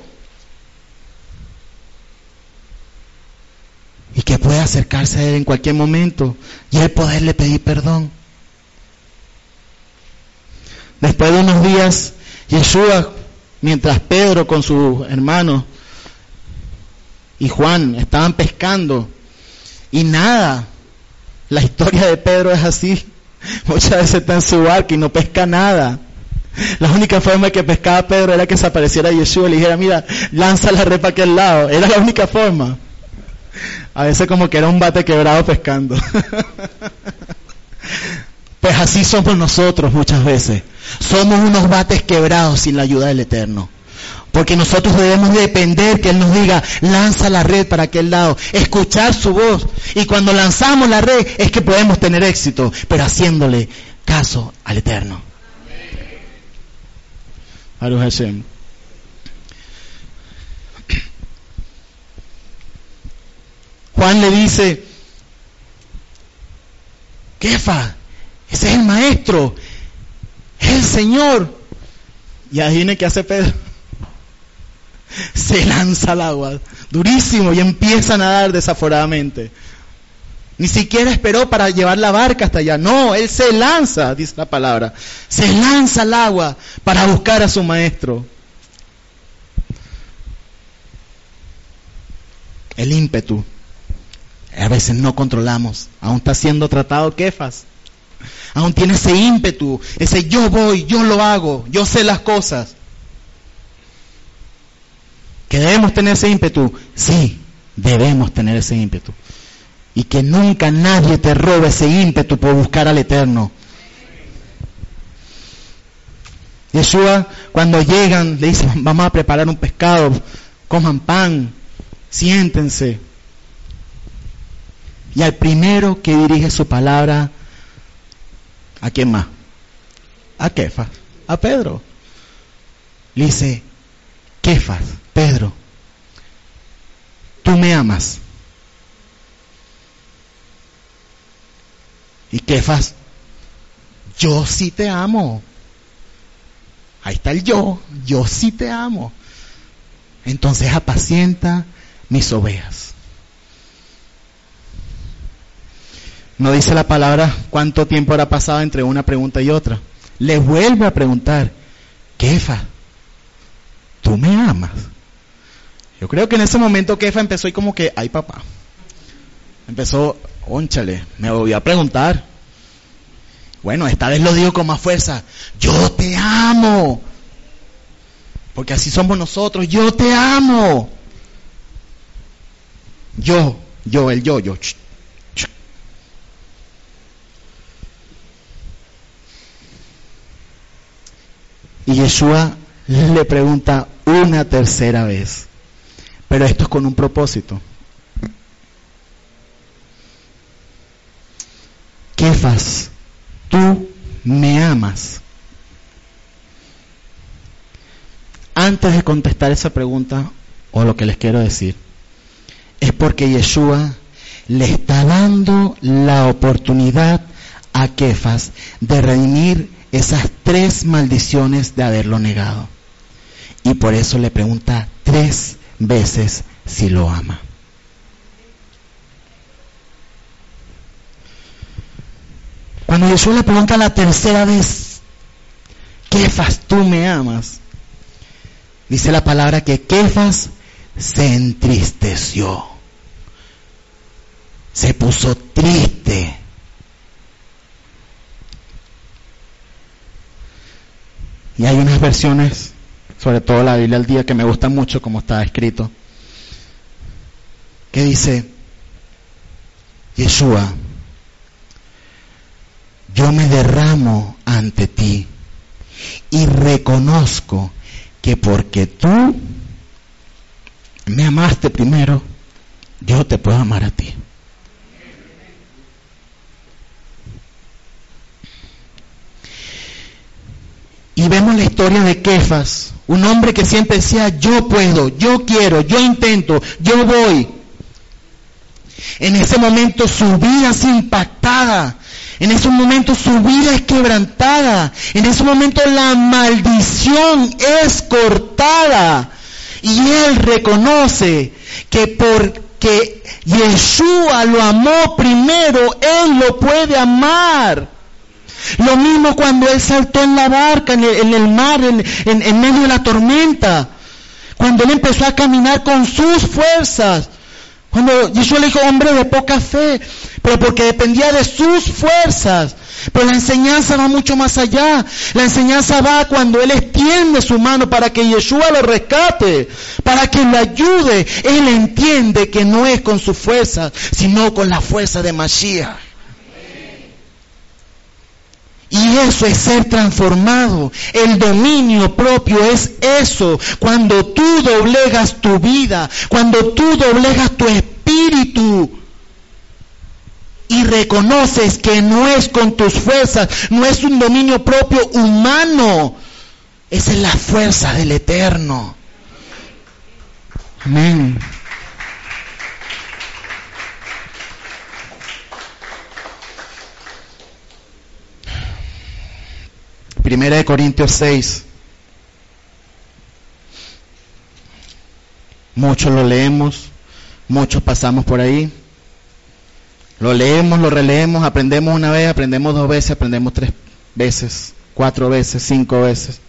Y que puede acercarse a él en cualquier momento y él poderle pedir perdón. Después de unos días, Yeshua, mientras Pedro con sus hermanos y Juan estaban pescando y nada. La historia de Pedro es así. Muchas veces está en su barco y no pesca nada. La única forma que pescaba Pedro era que se apareciera Yeshua y le dijera, mira, lanza la red para aquel lado. Era la única forma. A veces como que era un bate quebrado pescando. pues así somos nosotros muchas veces. Somos unos bates quebrados sin la ayuda del Eterno. Porque nosotros debemos depender que Él nos diga, lanza la red para aquel lado, escuchar su voz. Y cuando lanzamos la red es que podemos tener éxito, pero haciéndole caso al Eterno. Hashem. Juan le dice, Kefa, ese es el maestro, es el Señor. Y adivine qué hace Pedro se lanza al agua, durísimo, y empieza a nadar desaforadamente. Ni siquiera esperó para llevar la barca hasta allá. No, él se lanza, dice la palabra. Se lanza al agua para buscar a su maestro. El ímpetu. A veces no controlamos. Aún está siendo tratado Kefas. Aún tiene ese ímpetu, ese yo voy, yo lo hago, yo sé las cosas que debemos tener ese ímpetu, sí, debemos tener ese ímpetu. Y que nunca nadie te robe ese ímpetu por buscar al Eterno. Yeshua, cuando llegan, le dicen, vamos a preparar un pescado, coman pan, siéntense. Y al primero que dirige su palabra, ¿a quién más? A Kefas, a Pedro. Le dice, Kefas, Pedro, tú me amas. ¿Y Kefas? Yo sí te amo. Ahí está el yo, yo sí te amo. Entonces apacienta mis ovejas. No dice la palabra cuánto tiempo habrá pasado entre una pregunta y otra. Le vuelve a preguntar, Kefa, ¿tú me amas? Yo creo que en ese momento Kefa empezó y como que, ay papá. Empezó, ónchale, me volví a preguntar. Bueno, esta vez lo digo con más fuerza. Yo te amo. Porque así somos nosotros. Yo te amo. Yo, yo, el yo, yo. Y Yeshua le pregunta una tercera vez. Pero esto es con un propósito. Kefas, tú me amas. Antes de contestar esa pregunta, o lo que les quiero decir, es porque Yeshua le está dando la oportunidad a Kefas de redimir esas tres maldiciones de haberlo negado. Y por eso le pregunta tres veces si lo ama. Cuando Jesús le pregunta la tercera vez, Kefas, tú me amas, dice la palabra que Kefas se entristeció, se puso triste. Y hay unas versiones, sobre todo la Biblia al día, que me gustan mucho como está escrito, que dice, Yeshua, yo me derramo ante ti y reconozco que porque tú me amaste primero, yo te puedo amar a ti. Y vemos la historia de Kefas, un hombre que siempre decía, yo puedo, yo quiero, yo intento, yo voy. En ese momento su vida es impactada. En ese momento su vida es quebrantada. En ese momento la maldición es cortada. Y él reconoce que porque Yeshua lo amó primero, él lo puede amar. Lo mismo cuando él saltó en la barca, en el, mar, en, en medio de la tormenta. Cuando él empezó a caminar con sus fuerzas. Cuando Yeshua le dijo, hombre de poca fe, pero porque dependía de sus fuerzas. Pero la enseñanza va mucho más allá. La enseñanza va cuando Él extiende su mano para que Yeshua lo rescate, para que le ayude. Él entiende que no es con su fuerza, sino con la fuerza de Mashiach. Y eso es ser transformado. El dominio propio es eso. Cuando tú doblegas tu vida, cuando tú doblegas tu espíritu y reconoces que no es con tus fuerzas, no es un dominio propio humano, esa es la fuerza del eterno. Amén. Primera de Corintios 6. Muchos lo leemos, muchos pasamos por ahí. Lo leemos, lo releemos, aprendemos una vez, aprendemos dos veces, aprendemos tres veces, cuatro veces, cinco veces.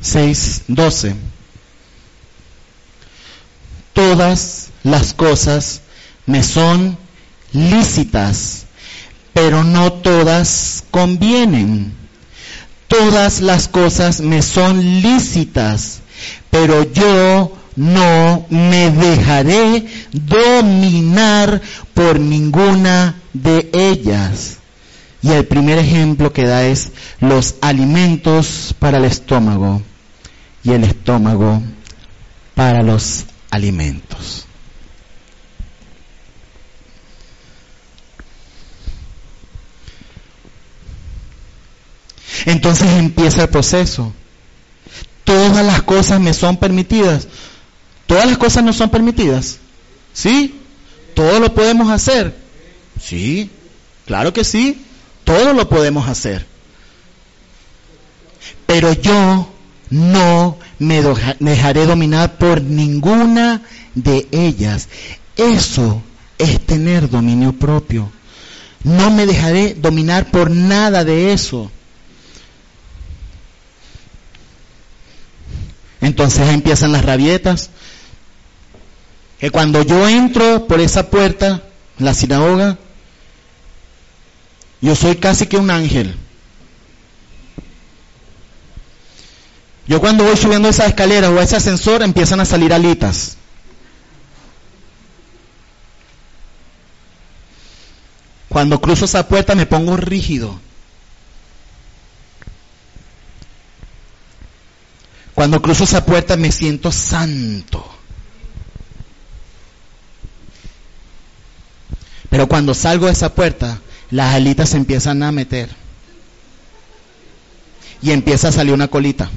Seis, doce. Todas las cosas me son lícitas, pero no todas convienen. Todas las cosas me son lícitas, pero yo no me dejaré dominar por ninguna de ellas. Y el primer ejemplo que da es los alimentos para el estómago y el estómago para los alimentos. Entonces empieza el proceso. Todas las cosas me son permitidas. Todas las cosas no son permitidas. ¿Sí? Todo lo podemos hacer. Sí, claro que sí. Todo lo podemos hacer. Pero yo no me dejaré dominar por ninguna de ellas. Eso es tener dominio propio. No me dejaré dominar por nada de eso. Entonces empiezan las rabietas. Que cuando yo entro por esa puerta, la sinagoga, yo soy casi que un ángel. Yo cuando voy subiendo esa escalera o ese ascensor empiezan a salir alitas. Cuando cruzo esa puerta me pongo rígido. Cuando cruzo esa puerta me siento santo. Pero cuando salgo de esa puerta, las alitas se empiezan a meter. Y empieza a salir una colita.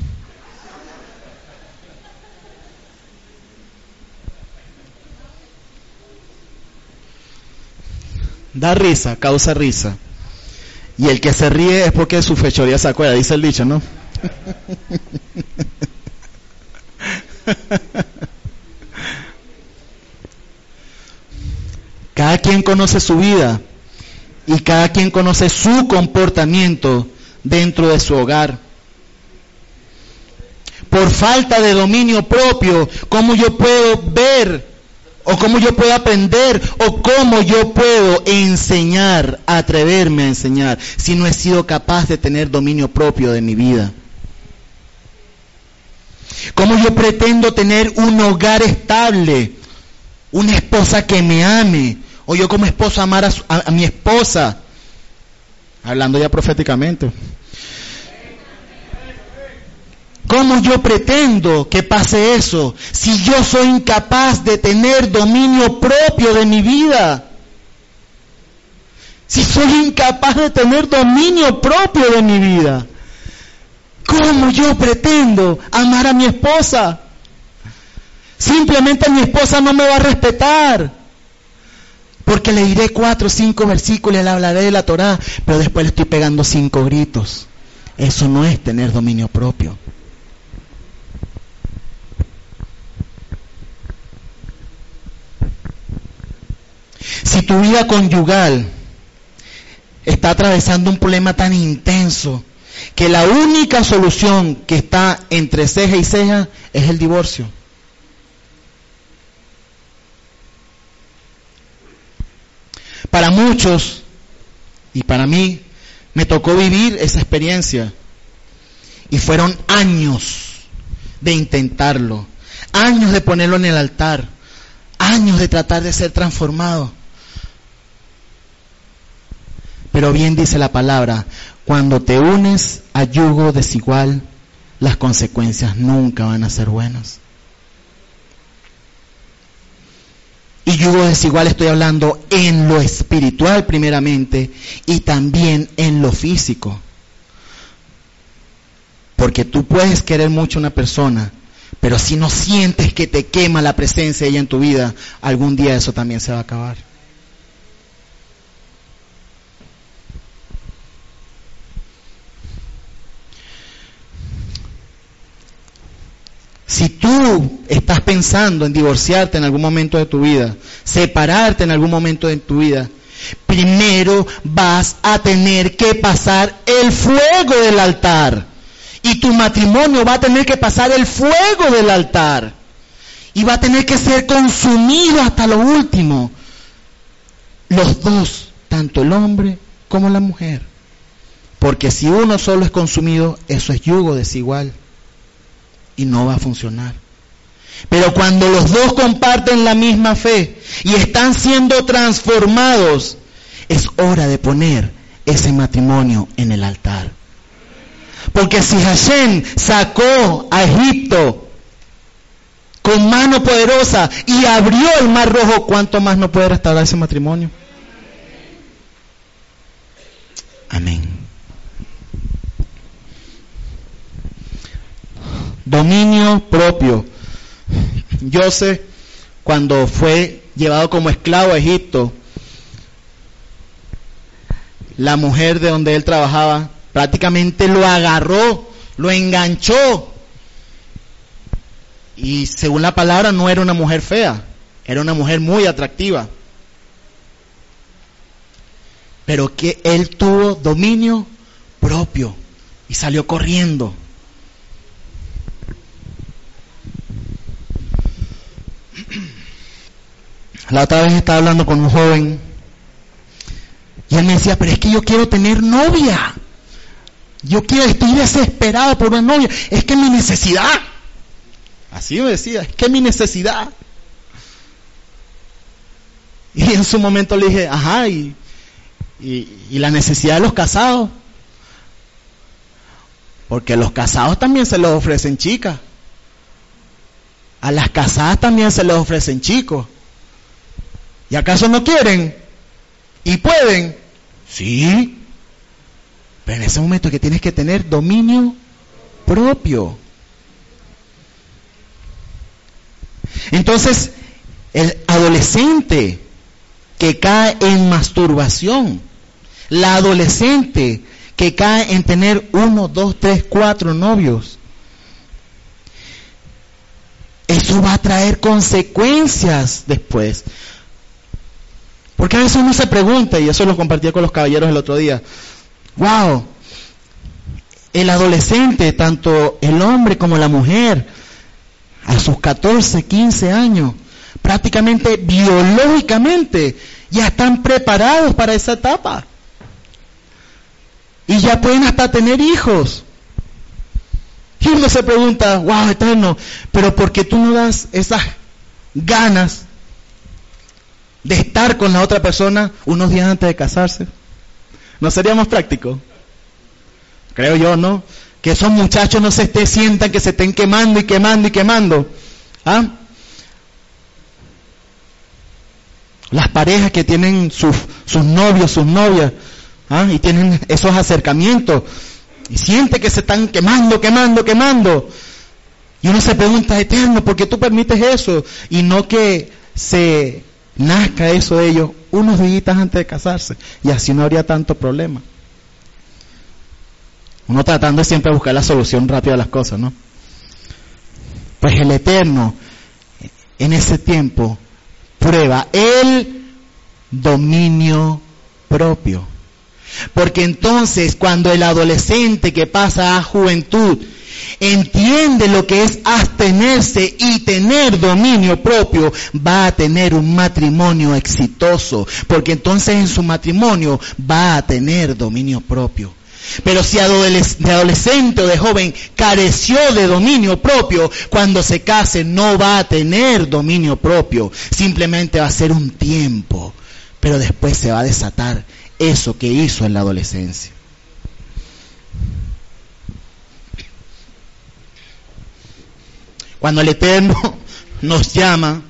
Da risa, causa risa. Y el que se ríe es porque su fechoría se acuerda, dice el dicho, ¿no? Cada quien conoce su vida y cada quien conoce su comportamiento dentro de su hogar. Por falta de dominio propio, ¿cómo yo puedo ver o cómo yo puedo aprender o cómo yo puedo enseñar, atreverme a enseñar si no he sido capaz de tener dominio propio de mi vida? ¿Cómo yo pretendo tener un hogar estable? Una esposa que me ame. O yo como esposo amar a, mi esposa. Hablando ya proféticamente. ¿Cómo yo pretendo que pase eso si yo soy incapaz de tener dominio propio de mi vida? Si soy incapaz de tener dominio propio de mi vida. ¿Cómo yo pretendo amar a mi esposa? Simplemente mi esposa no me va a respetar. Porque le diré cuatro o cinco versículos y le hablaré de la Torah, pero después le estoy pegando cinco gritos. Eso no es tener dominio propio. Si tu vida conyugal está atravesando un problema tan intenso que la única solución que está entre ceja y ceja es el divorcio. Para muchos, y para mí, me tocó vivir esa experiencia. Y fueron años de intentarlo, años de ponerlo en el altar, años de tratar de ser transformado. Pero bien dice la palabra, cuando te unes a yugo desigual, las consecuencias nunca van a ser buenas. Y yugo desigual estoy hablando en lo espiritual primeramente y también en lo físico. Porque tú puedes querer mucho a una persona, pero si no sientes que te quema la presencia de ella en tu vida, algún día eso también se va a acabar. Si tú estás pensando en divorciarte en algún momento de tu vida, separarte en algún momento de tu vida, primero vas a tener que pasar el fuego del altar. Y tu matrimonio va a tener que pasar el fuego del altar. Y va a tener que ser consumido hasta lo último. Los dos, tanto el hombre como la mujer. Porque si uno solo es consumido, eso es yugo desigual y no va a funcionar. Pero cuando los dos comparten la misma fe y están siendo transformados, es hora de poner ese matrimonio en el altar. Porque si Hashem sacó a Egipto con mano poderosa y abrió el mar rojo, ¿cuánto más no puede restaurar ese matrimonio? Amén. Dominio propio. José, cuando fue llevado como esclavo a Egipto, la mujer de donde él trabajaba prácticamente lo agarró, lo enganchó. Y según la palabra no era una mujer fea, era una mujer muy atractiva. Pero que él tuvo dominio propio y salió corriendo. La otra vez estaba hablando con un joven y él me decía, pero es que yo quiero tener novia. Yo quiero, estoy desesperado por una novia. Es que mi necesidad. Así me decía, es que mi necesidad. Y en su momento le dije, ajá, ¿y, y, la necesidad de los casados. Porque a los casados también se les ofrecen chicas. A las casadas también se les ofrecen chicos. ¿Y acaso no quieren? ¿Y pueden? Sí. Pero en ese momento que tienes que tener dominio propio. Entonces, el adolescente que cae en masturbación, la adolescente que cae en tener uno, dos, tres, cuatro novios, eso va a traer consecuencias después. Porque a veces uno se pregunta, y eso lo compartí con los caballeros el otro día, wow, el adolescente, tanto el hombre como la mujer, a sus 14, 15 años, prácticamente biológicamente ya están preparados para esa etapa. Y ya pueden hasta tener hijos. Y uno se pregunta, wow, eterno, pero ¿por qué tú no das esas ganas de estar con la otra persona unos días antes de casarse? ¿No sería más práctico? Creo yo, ¿no? Que esos muchachos no se estén, sientan que se estén quemando y quemando y quemando. ¿Ah? Las parejas que tienen sus, sus novios, sus novias, ¿ah? y tienen esos acercamientos, y siente que se están quemando, quemando, quemando. Y uno se pregunta, eterno, ¿por qué tú permites eso? Y no que se nazca eso de ellos unos días antes de casarse. Y así no habría tanto problema. Uno tratando siempre de buscar la solución rápida a las cosas, ¿no? Pues el Eterno en ese tiempo prueba el dominio propio. Porque entonces cuando el adolescente que pasa a juventud entiende lo que es abstenerse y tener dominio propio, va a tener un matrimonio exitoso, porque entonces en su matrimonio va a tener dominio propio. Pero si de adolescente o de joven careció de dominio propio, cuando se case no va a tener dominio propio, simplemente va a ser un tiempo, pero después se va a desatar eso que hizo en la adolescencia. Cuando el Eterno nos llama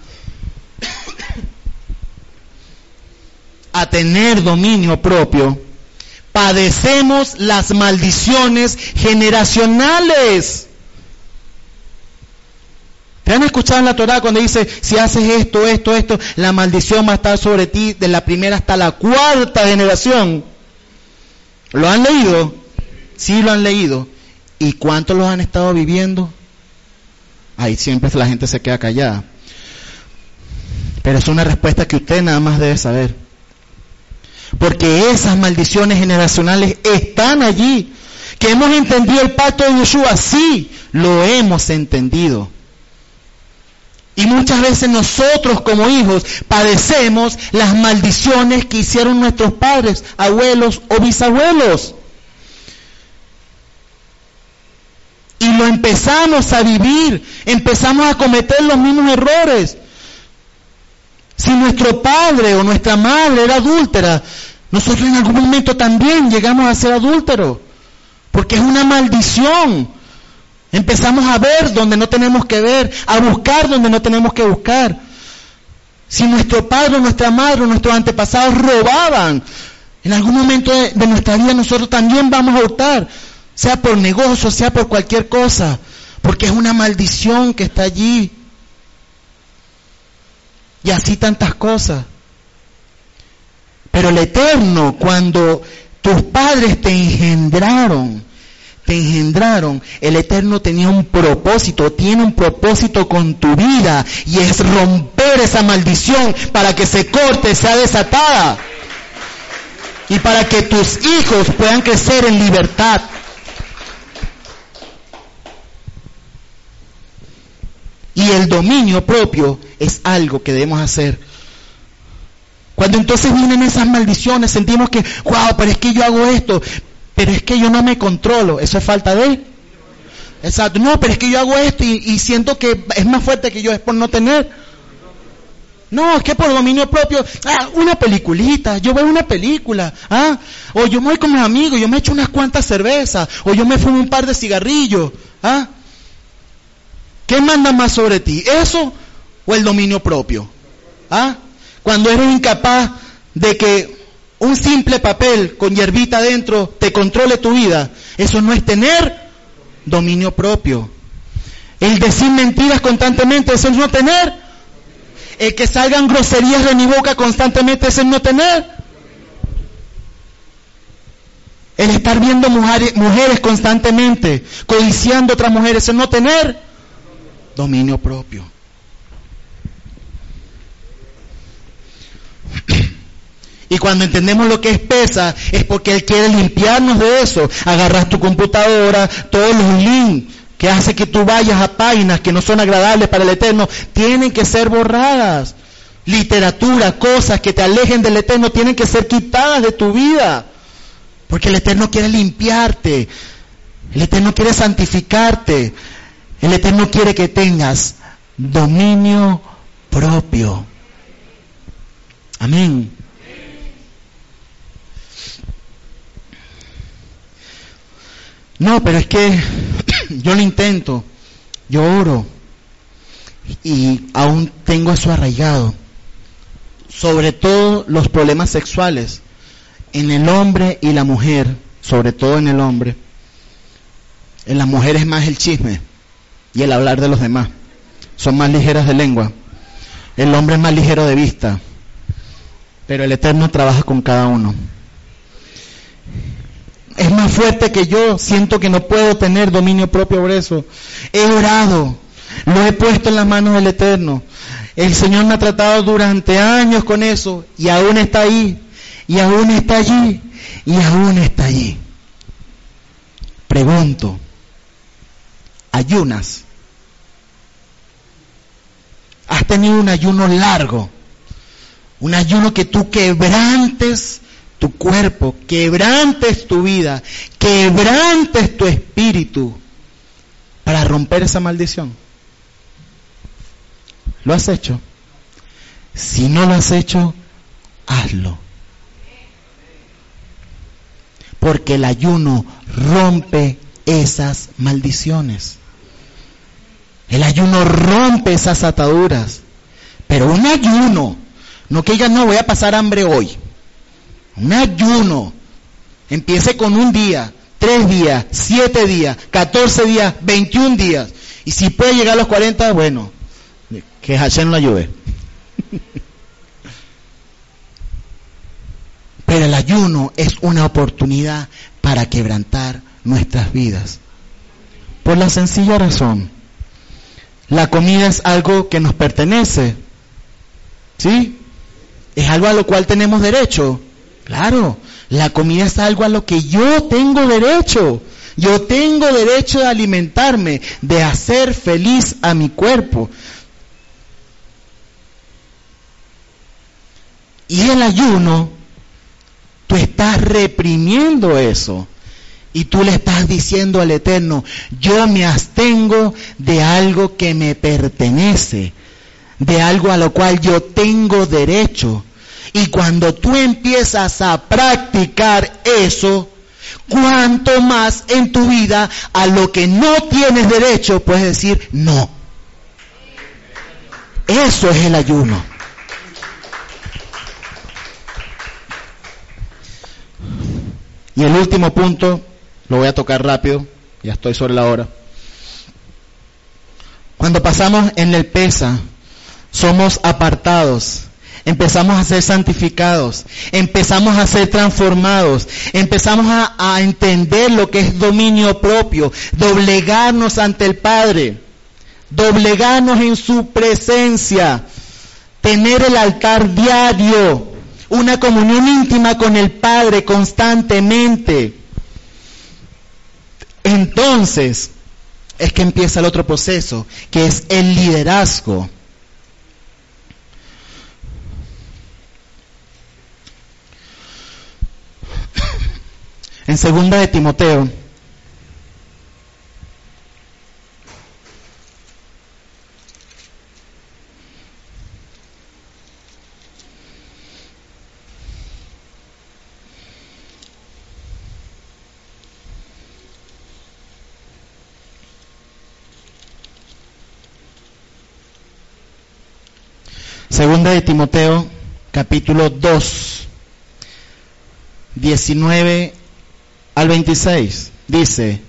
a tener dominio propio, padecemos las maldiciones generacionales. ¿Te han escuchado en la Torah cuando dice, si haces esto, esto, esto, la maldición va a estar sobre ti de la primera hasta la cuarta generación? ¿Lo han leído? Sí, lo han leído. ¿Y cuántos lo han estado viviendo? Ahí siempre la gente se queda callada. Pero es una respuesta que usted nada más debe saber. Porque esas maldiciones generacionales están allí. Que hemos entendido el pacto de Yeshua, sí, lo hemos entendido. Y muchas veces nosotros como hijos padecemos las maldiciones que hicieron nuestros padres, abuelos o bisabuelos. Y lo empezamos a vivir, empezamos a cometer los mismos errores. Si nuestro padre o nuestra madre era adúltera, nosotros en algún momento también llegamos a ser adúlteros, porque es una maldición. Empezamos a ver donde no tenemos que ver, a buscar donde no tenemos que buscar. Si nuestro padre, nuestra madre, nuestros antepasados robaban, en algún momento de, de nuestra vida nosotros también vamos a optar sea por negocio, sea por cualquier cosa, porque es una maldición que está allí. Y así tantas cosas. Pero el Eterno, cuando tus padres te engendraron, te engendraron, el Eterno tenía un propósito, tiene un propósito con tu vida y es romper esa maldición para que se corte, sea desatada y para que tus hijos puedan crecer en libertad. Y el dominio propio es algo que debemos hacer. Cuando entonces vienen esas maldiciones, sentimos que, wow, pero es que yo hago esto, pero es que yo no me controlo. Eso es falta de. Exacto. No, pero es que yo hago esto y, siento que es más fuerte que yo, es por no tener. No, es que por dominio propio, ah, una peliculita, yo veo una película, ah, o yo me voy con mis amigos, yo me echo unas cuantas cervezas, o yo me fumo un par de cigarrillos, ah. ¿Qué manda más sobre ti? ¿Eso o el dominio propio? ¿Ah? Cuando eres incapaz de que un simple papel con hierbita adentro te controle tu vida, eso no es tener dominio propio. El decir mentiras constantemente, eso es no tener. El que salgan groserías de mi boca constantemente, eso es no tener. El estar viendo mujeres, constantemente, codiciando otras mujeres, eso es no tener dominio propio. Y cuando entendemos lo que es pesa, es porque Él quiere limpiarnos de eso. Agarras tu computadora, todos los links que hace que tú vayas a páginas que no son agradables para el Eterno, tienen que ser borradas. Literatura, cosas que te alejen del Eterno, tienen que ser quitadas de tu vida. Porque el Eterno quiere limpiarte. El Eterno quiere santificarte. El Eterno quiere que tengas dominio propio. Amén. No, pero es que yo lo intento, yo oro y aún tengo eso arraigado. Sobre todo los problemas sexuales en el hombre y la mujer, sobre todo en el hombre. En la mujer es más el chisme y el hablar de los demás. Son más ligeras de lengua. El hombre es más ligero de vista. Pero el Eterno trabaja con cada uno es más fuerte que yo, siento que no puedo tener dominio propio por eso. He orado, lo he puesto en las manos del Eterno. El Señor me ha tratado durante años con eso y aún está ahí, y aún está allí, y aún está allí. Pregunto, ayunas. Has tenido un ayuno largo, un ayuno que tú quebrantes tu cuerpo, quebrantes tu vida, quebrantes tu espíritu para romper esa maldición. ¿Lo has hecho? Si no lo has hecho, hazlo. Porque el ayuno rompe esas maldiciones. El ayuno rompe esas ataduras. Pero un ayuno, no que digas, no voy a pasar hambre hoy. Un ayuno. Empiece con un día, tres días, siete días, catorce días, veintiún días. Y si puede llegar a los cuarenta, bueno, que Hashem lo ayude. Pero el ayuno es una oportunidad para quebrantar nuestras vidas. Por la sencilla razón, la comida es algo que nos pertenece. ¿Sí? Es algo a lo cual tenemos derecho. Claro, la comida es algo a lo que yo tengo derecho. Yo tengo derecho de alimentarme, de hacer feliz a mi cuerpo. Y el ayuno, tú estás reprimiendo eso. Y tú le estás diciendo al Eterno, yo me abstengo de algo que me pertenece, de algo a lo cual yo tengo derecho. Y cuando tú empiezas a practicar eso, cuanto más en tu vida a lo que no tienes derecho puedes decir no. Eso es el ayuno. Y el último punto, lo voy a tocar rápido, ya estoy sobre la hora. Cuando pasamos en el pesa, somos apartados empezamos a ser santificados, empezamos a ser transformados, empezamos a, entender lo que es dominio propio, doblegarnos ante el Padre, doblegarnos en su presencia, tener el altar diario, una comunión íntima con el Padre constantemente. Entonces es que empieza el otro proceso, que es el liderazgo. En segunda de Timoteo, Segunda de Timoteo, capítulo 2, 19 al 26. Dice,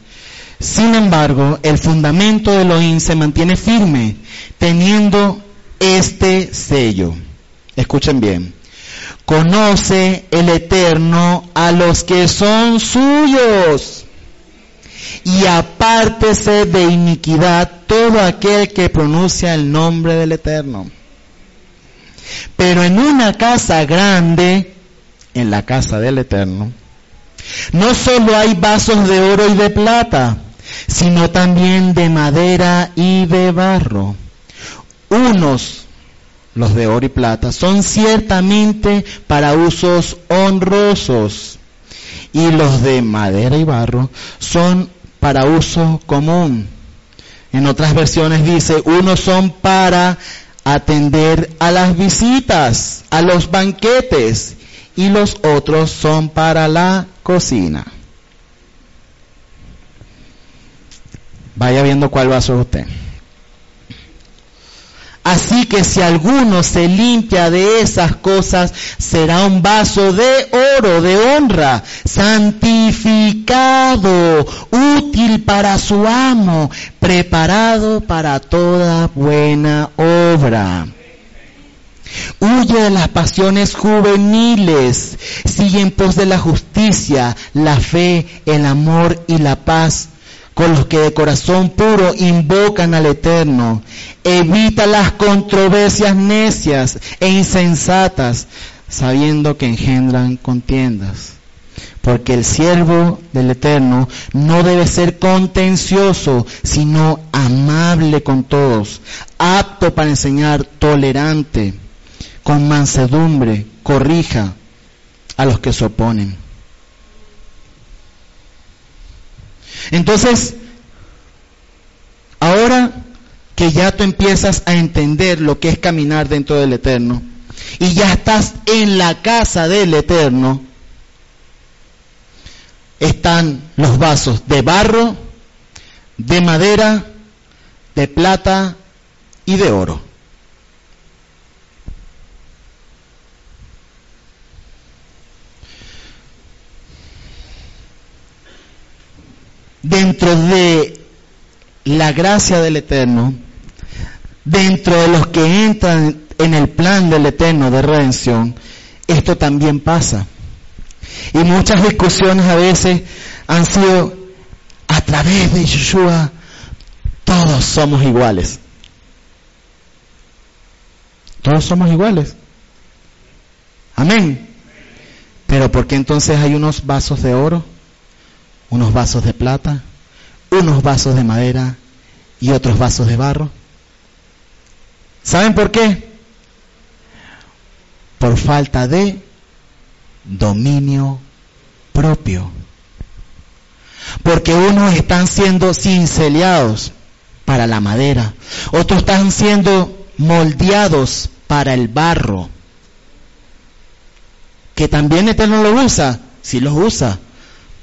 sin embargo, el fundamento de Elohim se mantiene firme, teniendo este sello. Escuchen bien. Conoce el Eterno a los que son suyos. Y apártese de iniquidad todo aquel que pronuncia el nombre del Eterno. Pero en una casa grande, en la casa del Eterno, no solo hay vasos de oro y de plata, sino también de madera y de barro. Unos, los de oro y plata, son ciertamente para usos honrosos, y los de madera y barro son para uso común. En otras versiones dice, unos son para atender a las visitas, a los banquetes, y los otros son para la cocina. Vaya viendo cuál vaso es usted. Así que si alguno se limpia de esas cosas, será un vaso de oro, de honra, santificado, útil para su amo, preparado para toda buena obra. Huye de las pasiones juveniles, sigue en pos de la justicia, la fe, el amor y la paz con los que de corazón puro invocan al Eterno. Evita las controversias necias e insensatas, sabiendo que engendran contiendas. Porque el siervo del Eterno no debe ser contencioso, sino amable con todos, apto para enseñar, tolerante, con mansedumbre, corrija a los que se oponen Entonces, ahora que ya tú empiezas a entender lo que es caminar dentro del Eterno y ya estás en la casa del Eterno, están los vasos de barro, de madera, de plata y de oro. Dentro de la gracia del Eterno, dentro de los que entran en el plan del Eterno de redención, esto también pasa. Y muchas discusiones a veces han sido a través de Yeshua, todos somos iguales. Todos somos iguales. Amén. Pero ¿por qué entonces hay unos vasos de oro? Unos vasos de plata, unos vasos de madera y otros vasos de barro. ¿Saben por qué? Por falta de dominio propio. Porque unos están siendo cinceleados para la madera, otros están siendo moldeados para el barro. Que también Eterno lo usa, si los usa,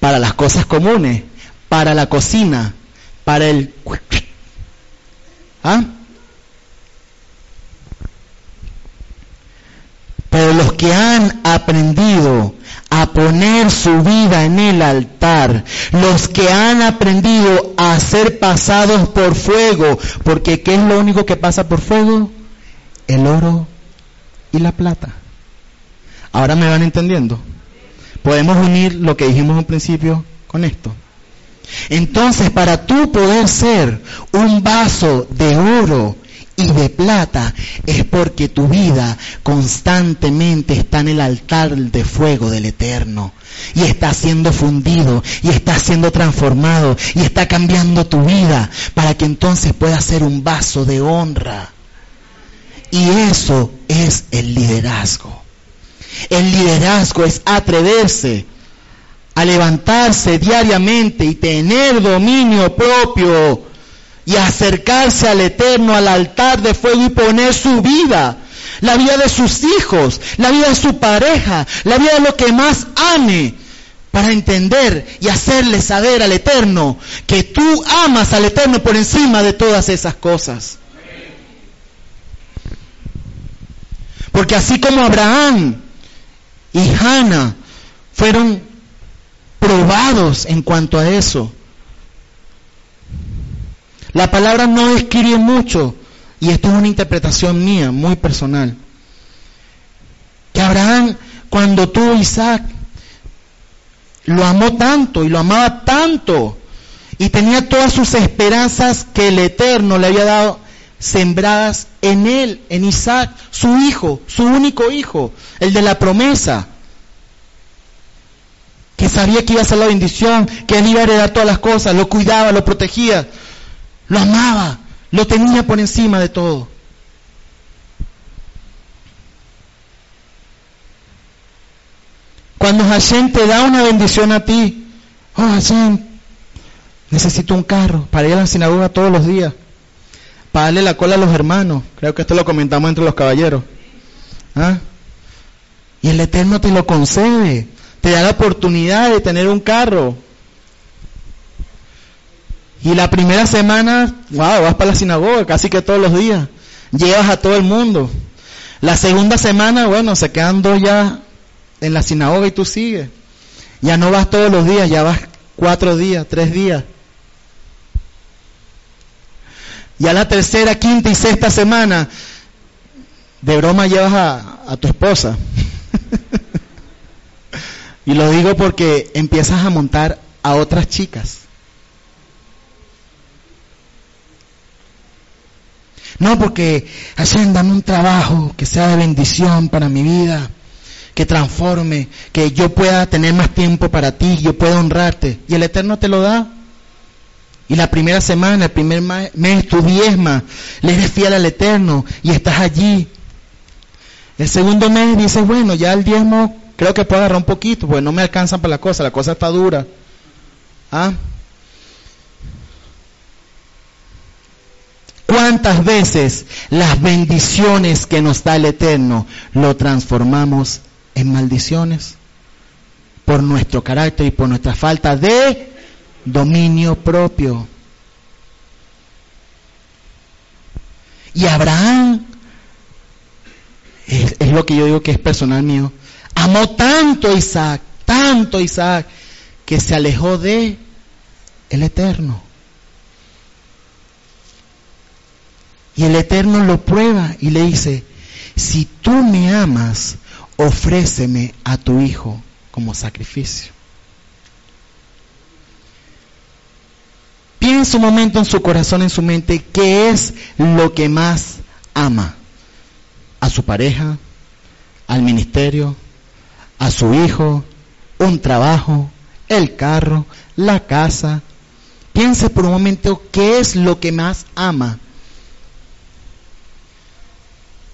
para las cosas comunes, para la cocina, para el... ¿Ah? Pero los que han aprendido a poner su vida en el altar, los que han aprendido a ser pasados por fuego, porque ¿qué es lo único que pasa por fuego? El oro y la plata. Ahora me van entendiendo. Podemos unir lo que dijimos al principio con esto. Entonces, para tú poder ser un vaso de oro y de plata, es porque tu vida constantemente está en el altar de fuego del Eterno. Y está siendo fundido, y está siendo transformado, y está cambiando tu vida, para que entonces puedas ser un vaso de honra. Y eso es el liderazgo. El liderazgo es atreverse a levantarse diariamente y tener dominio propio y acercarse al Eterno, al altar de fuego y poner su vida, la vida de sus hijos, la vida de su pareja, la vida de lo que más ame, para entender y hacerle saber al Eterno que tú amas al Eterno por encima de todas esas cosas. Porque así como Abraham y Hannah fueron probados en cuanto a eso, la palabra no describe mucho, y esto es una interpretación mía, muy personal, que Abraham, cuando tuvo Isaac, lo amó tanto y lo amaba tanto, y tenía todas sus esperanzas que el Eterno le había dado sembradas en él, en Isaac, su hijo, su único hijo, el de la promesa, que sabía que iba a ser la bendición, que él iba a heredar todas las cosas, lo cuidaba, lo protegía. Lo amaba, lo tenía por encima de todo. Cuando Hashem te da una bendición a ti, oh Hashem, necesito un carro para ir a la sinagoga todos los días, para la cola a los hermanos. Creo que esto lo comentamos entre los caballeros. ¿Ah? Y el Eterno te lo concede, te da la oportunidad de tener un carro. Y la primera semana, wow, vas para la sinagoga casi que todos los días. Llevas a todo el mundo. La segunda semana, bueno, se quedan dos ya en la sinagoga y tú sigues. Ya no vas todos los días, ya vas cuatro días, tres días. Ya la tercera, quinta y sexta semana, de broma llevas a, tu esposa. y lo digo porque empiezas a montar a otras chicas. No, porque Hashem, un trabajo que sea de bendición para mi vida, que transforme, que yo pueda tener más tiempo para ti, yo pueda honrarte. Y el Eterno te lo da. Y la primera semana, el primer mes, tu diezma, le eres fiel al Eterno y estás allí. El segundo mes dices, bueno, ya el diezmo creo que puedo agarrar un poquito, porque no me alcanzan para la cosa, la cosa está dura. ¿Ah? ¿Cuántas veces las bendiciones que nos da el Eterno lo transformamos en maldiciones? Por nuestro carácter y por nuestra falta de dominio propio. Y Abraham, es, lo que yo digo que es personal mío, amó tanto a Isaac, tanto a Isaac, que se alejó de el Eterno. Y el Eterno lo prueba y le dice, si tú me amas, ofréceme a tu hijo como sacrificio. Piensa un momento en su corazón, en su mente, qué es lo que más ama. A su pareja, al ministerio, a su hijo, un trabajo, el carro, la casa. Piense por un momento qué es lo que más ama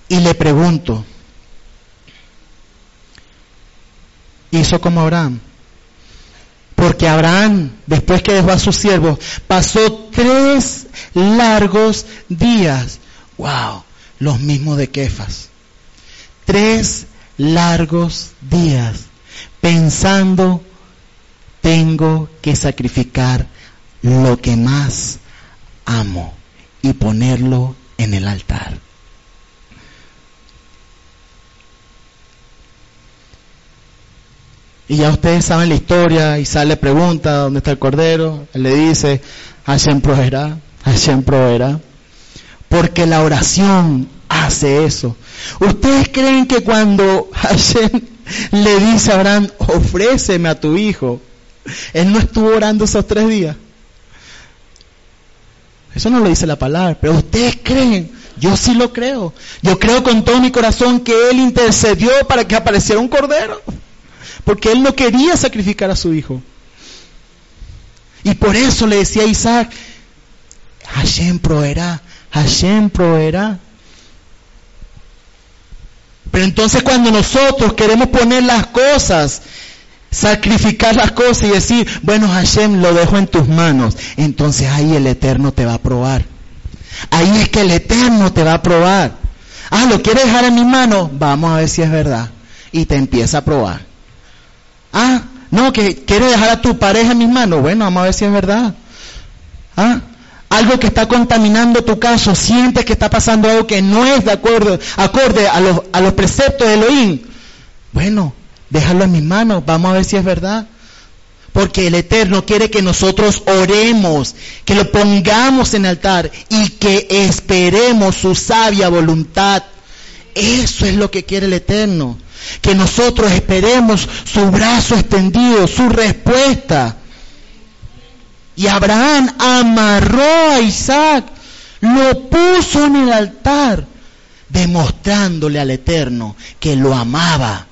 y le pregunto, hizo como Abraham. Porque Abraham, después que dejó a sus siervos, pasó tres largos días. Wow, los mismos de Kefas. Tres largos días pensando, tengo que sacrificar lo que más amo y ponerlo en el altar. Y ya ustedes saben la historia, y sale pregunta, ¿dónde está el cordero? Él le dice, Hashem proveerá, Hashem proveerá. Porque la oración hace eso. ¿Ustedes creen que cuando Hashem le dice a Abraham, ofréceme a tu hijo, él no estuvo orando esos tres días? Eso no lo dice la palabra, pero ustedes creen, yo sí lo creo. Yo creo con todo mi corazón que él intercedió para que apareciera un cordero porque él no quería sacrificar a su hijo. Y por eso le decía a Isaac, Hashem proveerá, Hashem proveerá. Pero entonces cuando nosotros queremos poner las cosas, sacrificar las cosas y decir, bueno Hashem lo dejo en tus manos, entonces ahí el Eterno te va a probar. Ahí es que el Eterno te va a probar. Ah, ¿lo quieres dejar en mis manos? Vamos a ver si es verdad. Y te empieza a probar. Ah, no, que quiere dejar a tu pareja en mis manos. Bueno, vamos a ver si es verdad. Ah, algo que está contaminando tu caso, sientes que está pasando algo que no es de acuerdo, acorde a los, a los preceptos de Elohim, bueno, déjalo en mis manos, vamos a ver si es verdad. Porque el Eterno quiere que nosotros oremos, que lo pongamos en altar y que esperemos su sabia voluntad. Eso es lo que quiere el Eterno. Que nosotros esperemos su brazo extendido, su respuesta. Y Abraham amarró a Isaac, lo puso en el altar, demostrándole al Eterno que lo amaba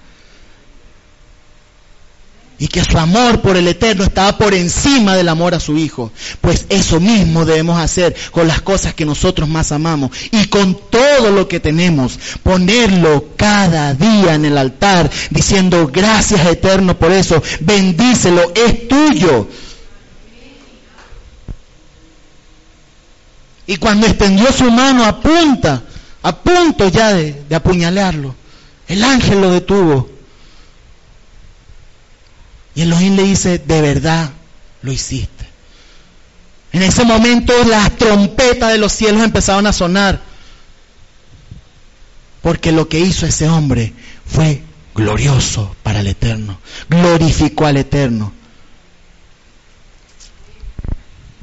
y que su amor por el Eterno estaba por encima del amor a su Hijo. Pues eso mismo debemos hacer con las cosas que nosotros más amamos y con todo lo que tenemos. Ponerlo cada día en el altar diciendo gracias Eterno por eso, bendícelo, es tuyo. Y cuando extendió su mano a punta, a punto ya de, de apuñalarlo, el ángel lo detuvo y Elohim le dice, de verdad lo hiciste. En ese momento las trompetas de los cielos empezaron a sonar. Porque lo que hizo ese hombre fue glorioso para el Eterno. Glorificó al Eterno.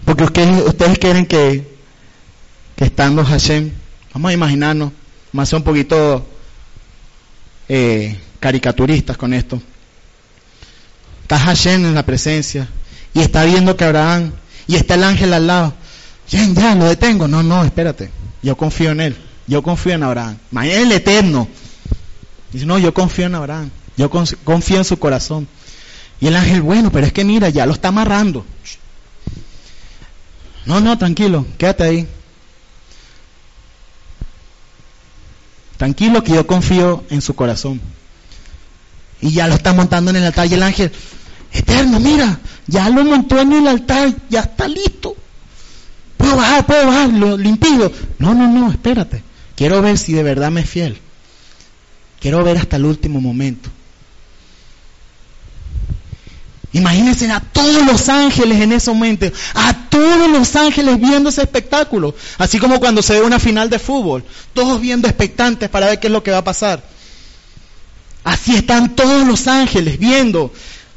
Porque ustedes, quieren que, que estando Hashem, vamos a imaginarnos, vamos a ser un poquito eh, caricaturistas con esto. Está Hashem en la presencia y está viendo que Abraham y está el ángel al lado. Ya, ya, lo detengo. No, no, espérate. Yo confío en él. Yo confío en Abraham. Mañana el eterno. Dice, no, yo confío en Abraham. Yo confío en su corazón. Y el ángel, bueno, pero es que mira, ya lo está amarrando. No, no, tranquilo, quédate ahí. Tranquilo que yo confío en su corazón. Y ya lo está montando en el altar y el ángel, eterno, mira, ya lo montó en el altar, ya está listo. Puedo bajar, puedo bajar, lo, impido. No, no, no, espérate. Quiero ver si de verdad me es fiel. Quiero ver hasta el último momento. Imagínense a todos los ángeles en ese momento, a todos los ángeles viendo ese espectáculo, así como cuando se ve una final de fútbol, todos viendo expectantes para ver qué es lo que va a pasar. Así están todos los ángeles viendo.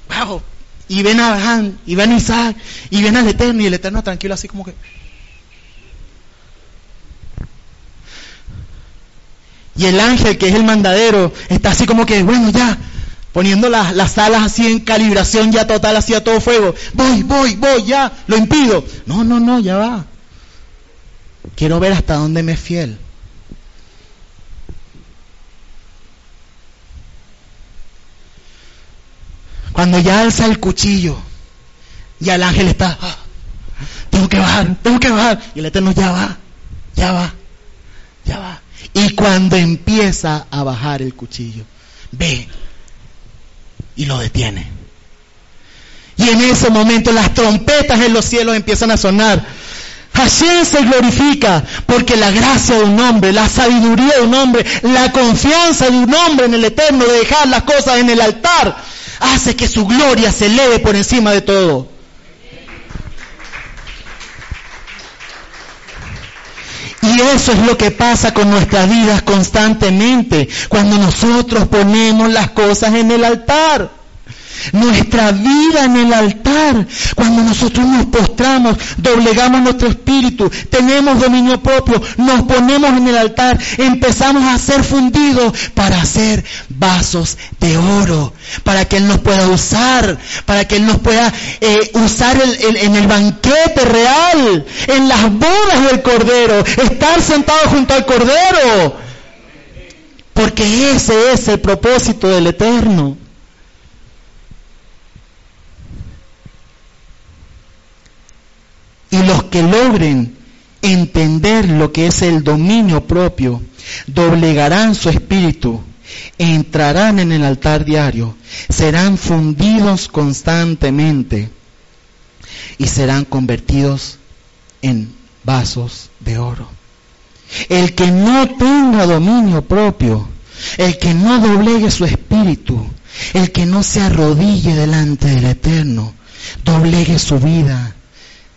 Wow. Y ven a Abraham, y ven a Isaac, y ven al Eterno, y el Eterno tranquilo así como que... Y el ángel, que es el mandadero, está así como que, bueno, ya, poniendo las, las alas así en calibración ya total, así a todo fuego. Voy, voy, voy, ya, lo impido. No, no, no, ya va. Quiero ver hasta dónde me es fiel. Cuando ya alza el cuchillo, ya el ángel está, ah, tengo que bajar, tengo que bajar. Y el Eterno ya va, ya va, ya va. Y cuando empieza a bajar el cuchillo, ve y lo detiene. Y en ese momento las trompetas en los cielos empiezan a sonar. Hashem se glorifica porque la gracia de un hombre, la sabiduría de un hombre, la confianza de un hombre en el Eterno de dejar las cosas en el altar hace que su gloria se eleve por encima de todo. Y eso es lo que pasa con nuestras vidas constantemente, cuando nosotros ponemos las cosas en el altar nuestra vida en el altar. Cuando nosotros nos postramos, doblegamos nuestro espíritu, tenemos dominio propio, nos ponemos en el altar, empezamos a ser fundidos para hacer vasos de oro, para que Él nos pueda usar, para que Él nos pueda eh, usar en el banquete real, en las bodas del Cordero, estar sentado junto al Cordero. Porque ese es el propósito del Eterno. Y los que logren entender lo que es el dominio propio, doblegarán su espíritu, entrarán en el altar diario, serán fundidos constantemente y serán convertidos en vasos de oro. El que no tenga dominio propio, el que no doblegue su espíritu, el que no se arrodille delante del Eterno, doblegue su vida,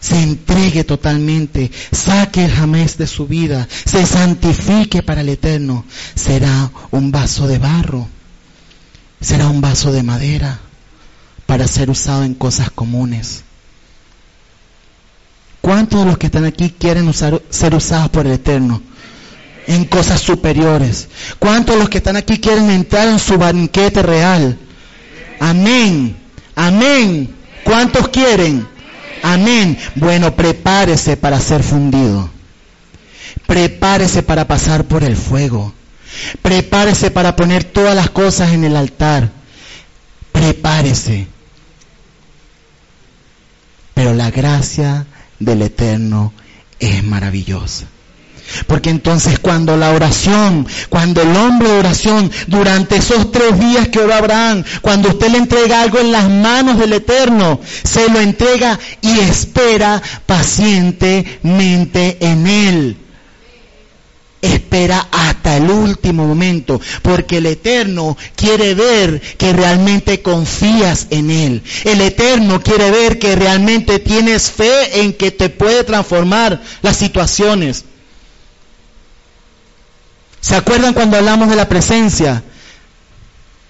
se entregue totalmente, saque el jamés de su vida, se santifique para el eterno, será un vaso de barro, será un vaso de madera para ser usado en cosas comunes. ¿Cuántos de los que están aquí quieren ser usados por el Eterno? En cosas superiores. ¿Cuántos de los que están aquí quieren entrar en su banquete real? Amén. Amén. ¿Cuántos quieren? Amén. Bueno, prepárese para ser fundido. Prepárese para pasar por el fuego. Prepárese para poner todas las cosas en el altar. Prepárese. Pero la gracia del Eterno es maravillosa. Porque entonces cuando la oración, cuando el hombre de oración, durante esos tres días que oró Abraham, cuando usted le entrega algo en las manos del Eterno, se lo entrega y espera pacientemente en Él espera hasta el último momento, porque el Eterno quiere ver que realmente confías en Él. El Eterno quiere ver que realmente tienes fe en que te puede transformar las situaciones. ¿Se acuerdan cuando hablamos de la presencia?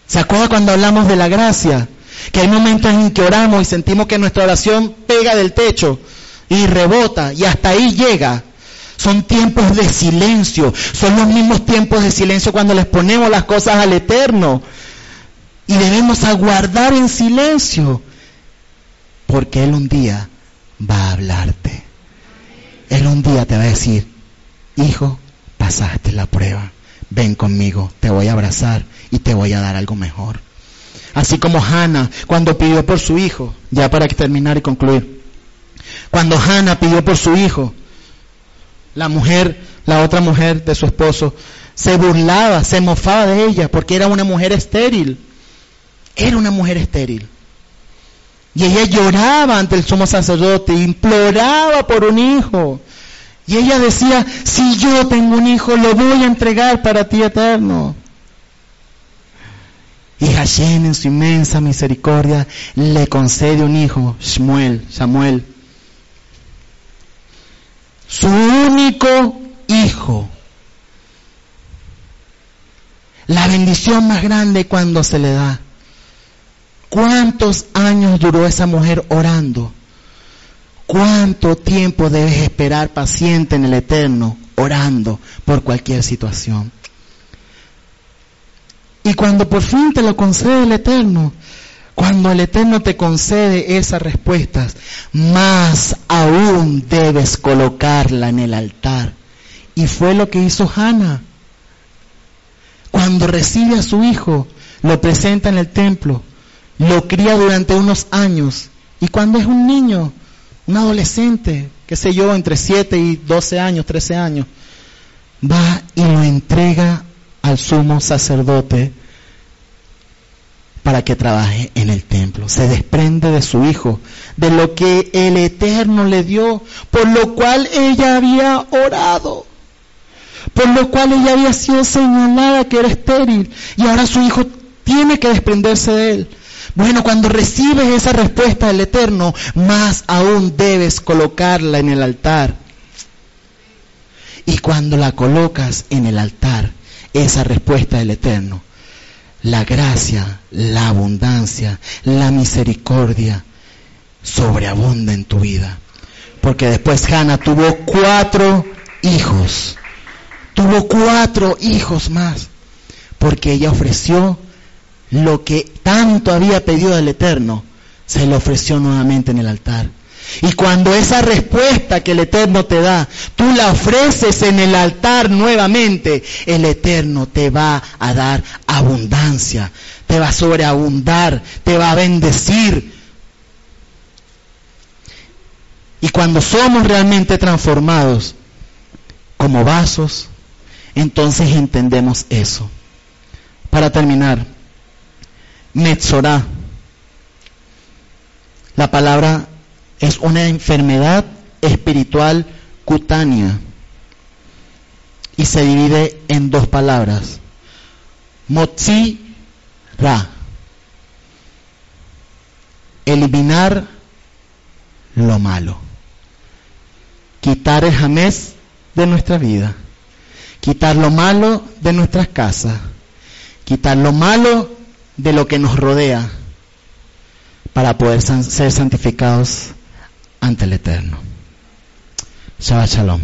¿Se acuerdan cuando hablamos de la gracia? Que hay momentos en que oramos y sentimos que nuestra oración pega del techo y rebota y hasta ahí llega. Son tiempos de silencio. Son los mismos tiempos de silencio cuando les ponemos las cosas al Eterno. Y debemos aguardar en silencio. Porque Él un día va a hablarte. Él un día te va a decir, hijo, pasaste la prueba. Ven conmigo, te voy a abrazar y te voy a dar algo mejor. Así como Hannah cuando pidió por su hijo, ya para terminar y concluir. Cuando Hannah pidió por su hijo, la mujer, la otra mujer de su esposo, se burlaba, se mofaba de ella porque era una mujer estéril. Era una mujer estéril. Y ella lloraba ante el sumo sacerdote, imploraba por un hijo. Y ella decía, si yo tengo un hijo, lo voy a entregar para ti eterno. Y Hashem en su inmensa misericordia le concede un hijo, Shmuel, Samuel su único hijo. La bendición más grande cuando se le da. ¿Cuántos años duró esa mujer orando? ¿Cuánto tiempo debes esperar paciente en el eterno orando por cualquier situación? Y cuando por fin te lo concede el eterno, cuando el Eterno te concede esas respuestas, más aún debes colocarla en el altar. Y fue lo que hizo Hannah. Cuando recibe a su hijo, lo presenta en el templo, lo cría durante unos años. Y cuando es un niño, un adolescente, qué sé yo, entre 7 y 12 años, 13 años, va y lo entrega al sumo sacerdote para que trabaje en el templo. Se desprende de su hijo, de lo que el Eterno le dio, por lo cual ella había orado, por lo cual ella había sido señalada que era estéril y ahora su hijo tiene que desprenderse de él. Bueno, cuando recibes esa respuesta del Eterno, más aún debes colocarla en el altar. Y cuando la colocas en el altar, esa respuesta del Eterno, la gracia, la abundancia, la misericordia sobreabunda en tu vida. Porque después Hannah tuvo cuatro hijos. Tuvo cuatro hijos más. Porque ella ofreció lo que tanto había pedido al Eterno. Se lo ofreció nuevamente en el altar. Y cuando esa respuesta que el Eterno te da, tú la ofreces en el altar nuevamente, el Eterno te va a dar abundancia, te va a sobreabundar, te va a bendecir. Y cuando somos realmente transformados como vasos, entonces entendemos eso. Para terminar, Metzorah, la palabra es una enfermedad espiritual cutánea y se divide en dos palabras. Motzi ra. Eliminar lo malo. quitar el jamés de nuestra vida, quitar lo malo de nuestras casas, quitar lo malo de lo que nos rodea, para poder ser santificados ante el Eterno. Shabbat Shalom.